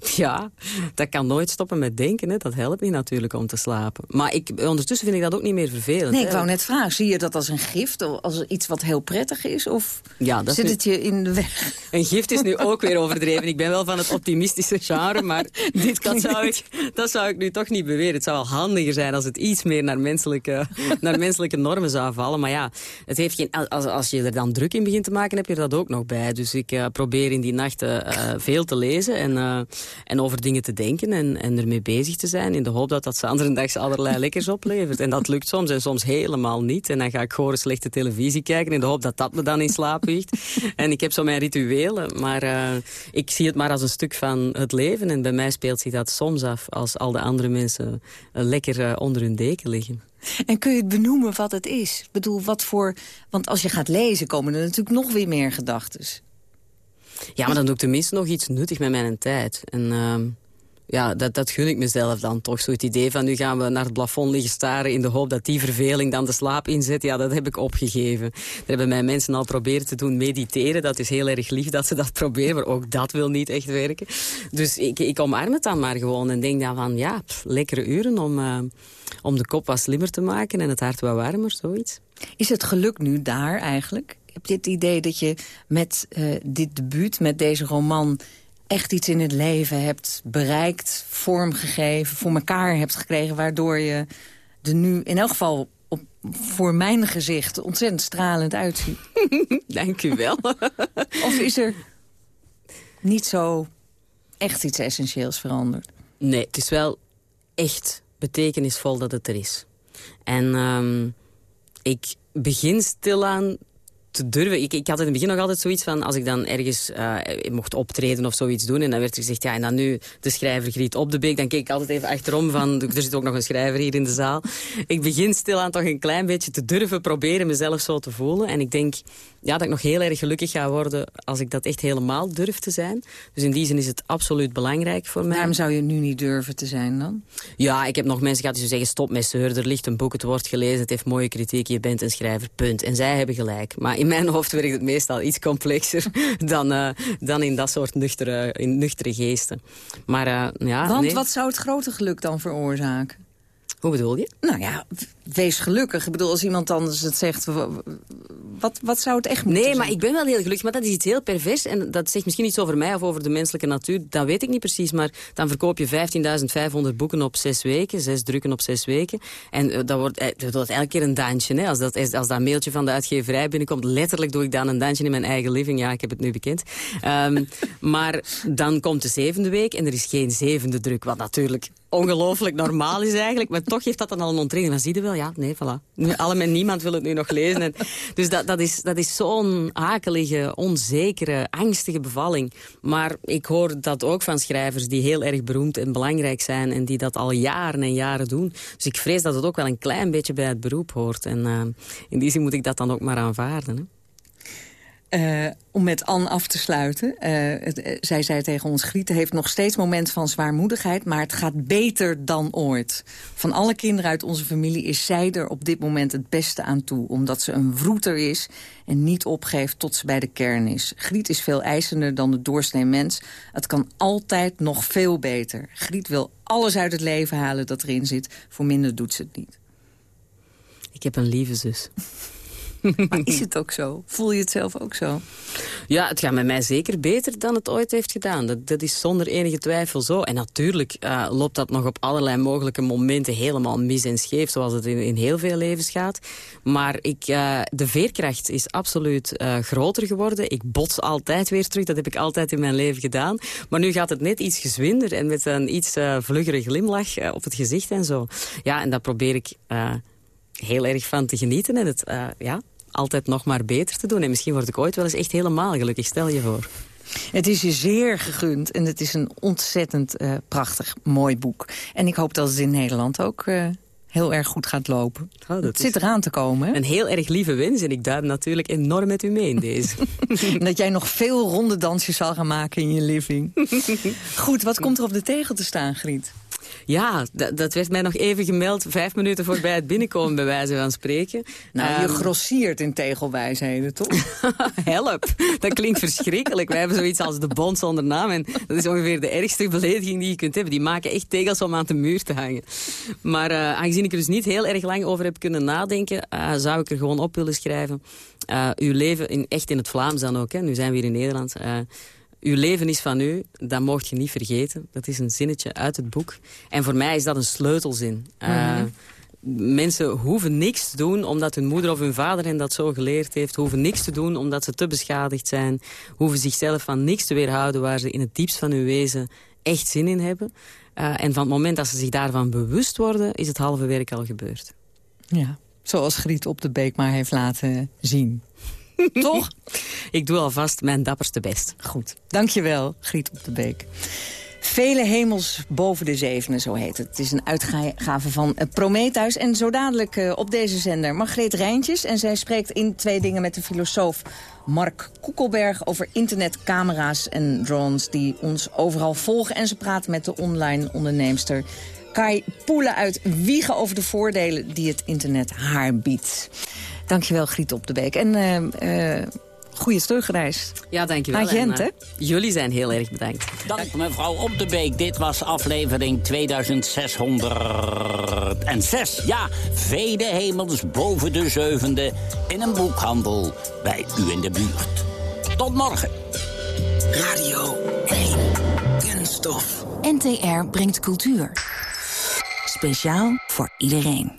Ja, dat kan nooit stoppen met denken. Hè. Dat helpt niet natuurlijk om te slapen. Maar ik, ondertussen vind ik dat ook niet meer vervelend. Nee, ik wou net vragen. Zie je dat als een gift? Als iets wat heel prettig is? Of ja, dat zit het je in de weg? Een gift is nu ook weer overdreven. Ik ben wel van het optimistische genre. Maar dit dat, zou ik, dat zou ik nu toch niet beweren. Het zou wel handiger zijn als het iets meer naar menselijke, naar menselijke normen zou vallen. Maar ja, het heeft geen, als, als je er dan druk in begint te maken, heb je dat ook nog bij. Dus ik uh, probeer in die nachten uh, veel te lezen. En... Uh, en over dingen te denken en, en ermee bezig te zijn... in de hoop dat dat ze andere dags allerlei lekkers oplevert. En dat lukt soms en soms helemaal niet. En dan ga ik gewoon slechte televisie kijken... in de hoop dat dat me dan in slaap wiegt. en ik heb zo mijn rituelen. Maar uh, ik zie het maar als een stuk van het leven. En bij mij speelt zich dat soms af... als al de andere mensen uh, lekker uh, onder hun deken liggen. En kun je het benoemen wat het is? Ik bedoel, wat voor... Want als je gaat lezen komen er natuurlijk nog weer meer gedachten. Ja, maar dan doe ik tenminste nog iets nuttig met mijn tijd. En uh, ja, dat, dat gun ik mezelf dan toch. Zo het idee van nu gaan we naar het plafond liggen staren... in de hoop dat die verveling dan de slaap inzet. Ja, dat heb ik opgegeven. Dat hebben mijn mensen al proberen te doen mediteren. Dat is heel erg lief dat ze dat proberen. Maar ook dat wil niet echt werken. Dus ik, ik omarm het dan maar gewoon. En denk dan van, ja, lekkere uren om, uh, om de kop wat slimmer te maken... en het hart wat warmer, zoiets. Is het geluk nu daar eigenlijk? Heb je het idee dat je met uh, dit debuut, met deze roman... echt iets in het leven hebt bereikt, vormgegeven, voor elkaar hebt gekregen... waardoor je er nu in elk geval op, voor mijn gezicht ontzettend stralend uitziet? Dank u wel. of is er niet zo echt iets essentieels veranderd? Nee, het is wel echt betekenisvol dat het er is. En um, ik begin stilaan te durven. Ik, ik had in het begin nog altijd zoiets van... als ik dan ergens uh, mocht optreden of zoiets doen... en dan werd er gezegd, ja, en dan nu de schrijver Griet op de beek... dan keek ik altijd even achterom van... er zit ook nog een schrijver hier in de zaal. Ik begin stilaan toch een klein beetje te durven proberen... mezelf zo te voelen. En ik denk ja, dat ik nog heel erg gelukkig ga worden... als ik dat echt helemaal durf te zijn. Dus in die zin is het absoluut belangrijk voor mij. Waarom zou je nu niet durven te zijn dan? Ja, ik heb nog mensen gehad die zeggen... stop met zeur, er ligt een boek, het wordt gelezen... het heeft mooie kritiek, je bent een schrijver, punt. En zij hebben gelijk. Maar in mijn hoofd werkt het meestal iets complexer... dan, uh, dan in dat soort nuchtere, in nuchtere geesten. Maar, uh, ja, Want nee. wat zou het grote geluk dan veroorzaken? Hoe bedoel je? Nou ja, wees gelukkig. Ik bedoel, als iemand anders het zegt... Wat, wat zou het echt moeten Nee, zijn? maar ik ben wel heel gelukkig. Maar dat is iets heel pervers. En dat zegt misschien iets over mij of over de menselijke natuur. Dat weet ik niet precies. Maar dan verkoop je 15.500 boeken op zes weken. Zes drukken op zes weken. En uh, dat wordt, uh, dat wordt elke keer een dansje. Hè. Als, dat, als dat mailtje van de uitgeverij binnenkomt... letterlijk doe ik dan een dansje in mijn eigen living. Ja, ik heb het nu bekend. Um, maar dan komt de zevende week en er is geen zevende druk. Wat natuurlijk ongelooflijk normaal is eigenlijk. Maar toch heeft dat dan al een ontreding. Dan zie je wel, ja, nee, voilà. Nu, allemaal, niemand wil het nu nog lezen. En, dus dat, dat is, dat is zo'n akelige, onzekere, angstige bevalling. Maar ik hoor dat ook van schrijvers die heel erg beroemd en belangrijk zijn... en die dat al jaren en jaren doen. Dus ik vrees dat het ook wel een klein beetje bij het beroep hoort. En uh, in die zin moet ik dat dan ook maar aanvaarden. Hè. Uh, om met Anne af te sluiten. Het, uh, zij zei tegen ons, Griet heeft nog steeds momenten van zwaarmoedigheid... maar het gaat beter dan ooit. Van alle kinderen uit onze familie is zij er op dit moment het beste aan toe... omdat ze een vroeter is en niet opgeeft tot ze bij de kern is. Griet is veel eisender dan de doorsnee mens. Het kan altijd nog veel beter. Griet wil alles uit het leven halen dat erin zit. Voor minder doet ze het niet. Ik heb een lieve zus. Maar is het ook zo? Voel je het zelf ook zo? Ja, het gaat met mij zeker beter dan het ooit heeft gedaan. Dat, dat is zonder enige twijfel zo. En natuurlijk uh, loopt dat nog op allerlei mogelijke momenten helemaal mis en scheef, zoals het in, in heel veel levens gaat. Maar ik, uh, de veerkracht is absoluut uh, groter geworden. Ik bots altijd weer terug, dat heb ik altijd in mijn leven gedaan. Maar nu gaat het net iets gezwinder en met een iets vluggere glimlach op het gezicht en zo. Ja, en dat probeer ik heel erg van te genieten en het uh, ja, altijd nog maar beter te doen. En misschien word ik ooit wel eens echt helemaal gelukkig, stel je voor. Het is je zeer gegund en het is een ontzettend uh, prachtig, mooi boek. En ik hoop dat het in Nederland ook uh, heel erg goed gaat lopen. Oh, het zit eraan te komen. Hè? Een heel erg lieve wens en ik duim natuurlijk enorm met u mee in deze. dat jij nog veel ronde dansjes zal gaan maken in je living. goed, wat komt er op de tegel te staan, Griet? Ja, dat werd mij nog even gemeld, vijf minuten voorbij het binnenkomen, bij wijze van spreken. Nou, um, je grossiert in tegelwijsheden, toch? Help, dat klinkt verschrikkelijk. Wij hebben zoiets als de bond zonder naam en dat is ongeveer de ergste belediging die je kunt hebben. Die maken echt tegels om aan de muur te hangen. Maar uh, aangezien ik er dus niet heel erg lang over heb kunnen nadenken, uh, zou ik er gewoon op willen schrijven. Uh, uw leven, in, echt in het Vlaams dan ook, hè. nu zijn we hier in Nederland... Uw leven is van u, dat mocht je niet vergeten. Dat is een zinnetje uit het boek. En voor mij is dat een sleutelzin. Mm -hmm. uh, mensen hoeven niks te doen omdat hun moeder of hun vader hen dat zo geleerd heeft. Hoeven niks te doen omdat ze te beschadigd zijn. Hoeven zichzelf van niks te weerhouden waar ze in het diepst van hun wezen echt zin in hebben. Uh, en van het moment dat ze zich daarvan bewust worden, is het halve werk al gebeurd. Ja, zoals Griet op de Beek maar heeft laten zien. Toch? Ik doe alvast mijn dapperste best. Goed. Dankjewel, Griet op de Beek. Vele hemels boven de zevenen, zo heet het. Het is een uitgave van Prometheus. En zo dadelijk uh, op deze zender Margreet Rijntjes. En zij spreekt in twee dingen met de filosoof Mark Koekelberg... over internetcamera's en drones die ons overal volgen. En ze praat met de online onderneemster Kai Poelen uit Wiegen... over de voordelen die het internet haar biedt. Dankjewel, Griet op de Beek. En uh, uh, goede terugreis. Ja, dankjewel. Gent, en, hè? Jullie zijn heel erg bedankt. Dank mevrouw op de Beek. Dit was aflevering 2606. Ja, vele hemels boven de zevende in een boekhandel bij u in de buurt. Tot morgen. Radio 1. Kunststof. NTR brengt cultuur. Speciaal voor iedereen.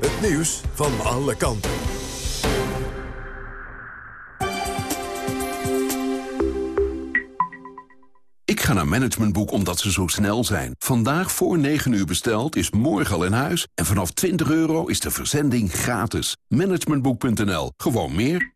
Het nieuws van alle kanten. Ik ga naar Managementboek omdat ze zo snel zijn. Vandaag voor 9 uur besteld is morgen al in huis. En vanaf 20 euro is de verzending gratis. Managementboek.nl. Gewoon meer.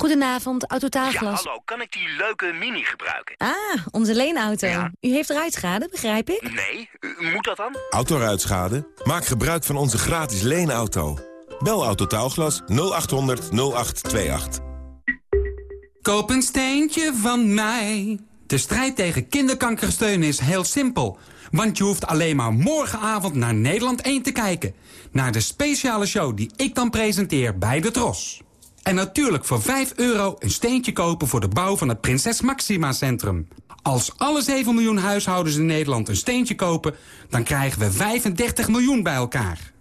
Goedenavond, Autotaalglas. Ja, hallo. Kan ik die leuke Mini gebruiken? Ah, onze leenauto. U heeft ruitschade, begrijp ik? Nee, u- moet dat dan? Autoruitschade? Maak gebruik van onze gratis leenauto. Bel Autotaalglas 0800 0828. Koop een steentje van mij. De strijd tegen kinderkankersteun is heel simpel. Want je hoeft alleen maar morgenavond naar Nederland 1 te kijken. Naar de speciale show die ik dan presenteer bij de Tros. En natuurlijk voor 5 euro een steentje kopen voor de bouw van het Prinses Maxima Centrum. Als alle 7 miljoen huishoudens in Nederland een steentje kopen... dan krijgen we 35 miljoen bij elkaar.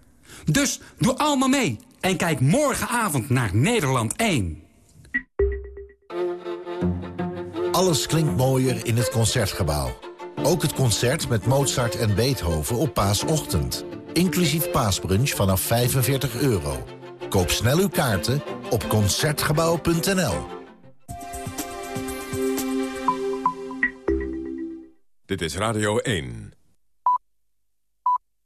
Dus doe allemaal mee en kijk morgenavond naar Nederland 1. Alles klinkt mooier in het Concertgebouw. Ook het concert met Mozart en Beethoven op paasochtend. Inclusief paasbrunch vanaf 45 euro. Koop snel uw kaarten op Concertgebouw.nl. Dit is Radio 1.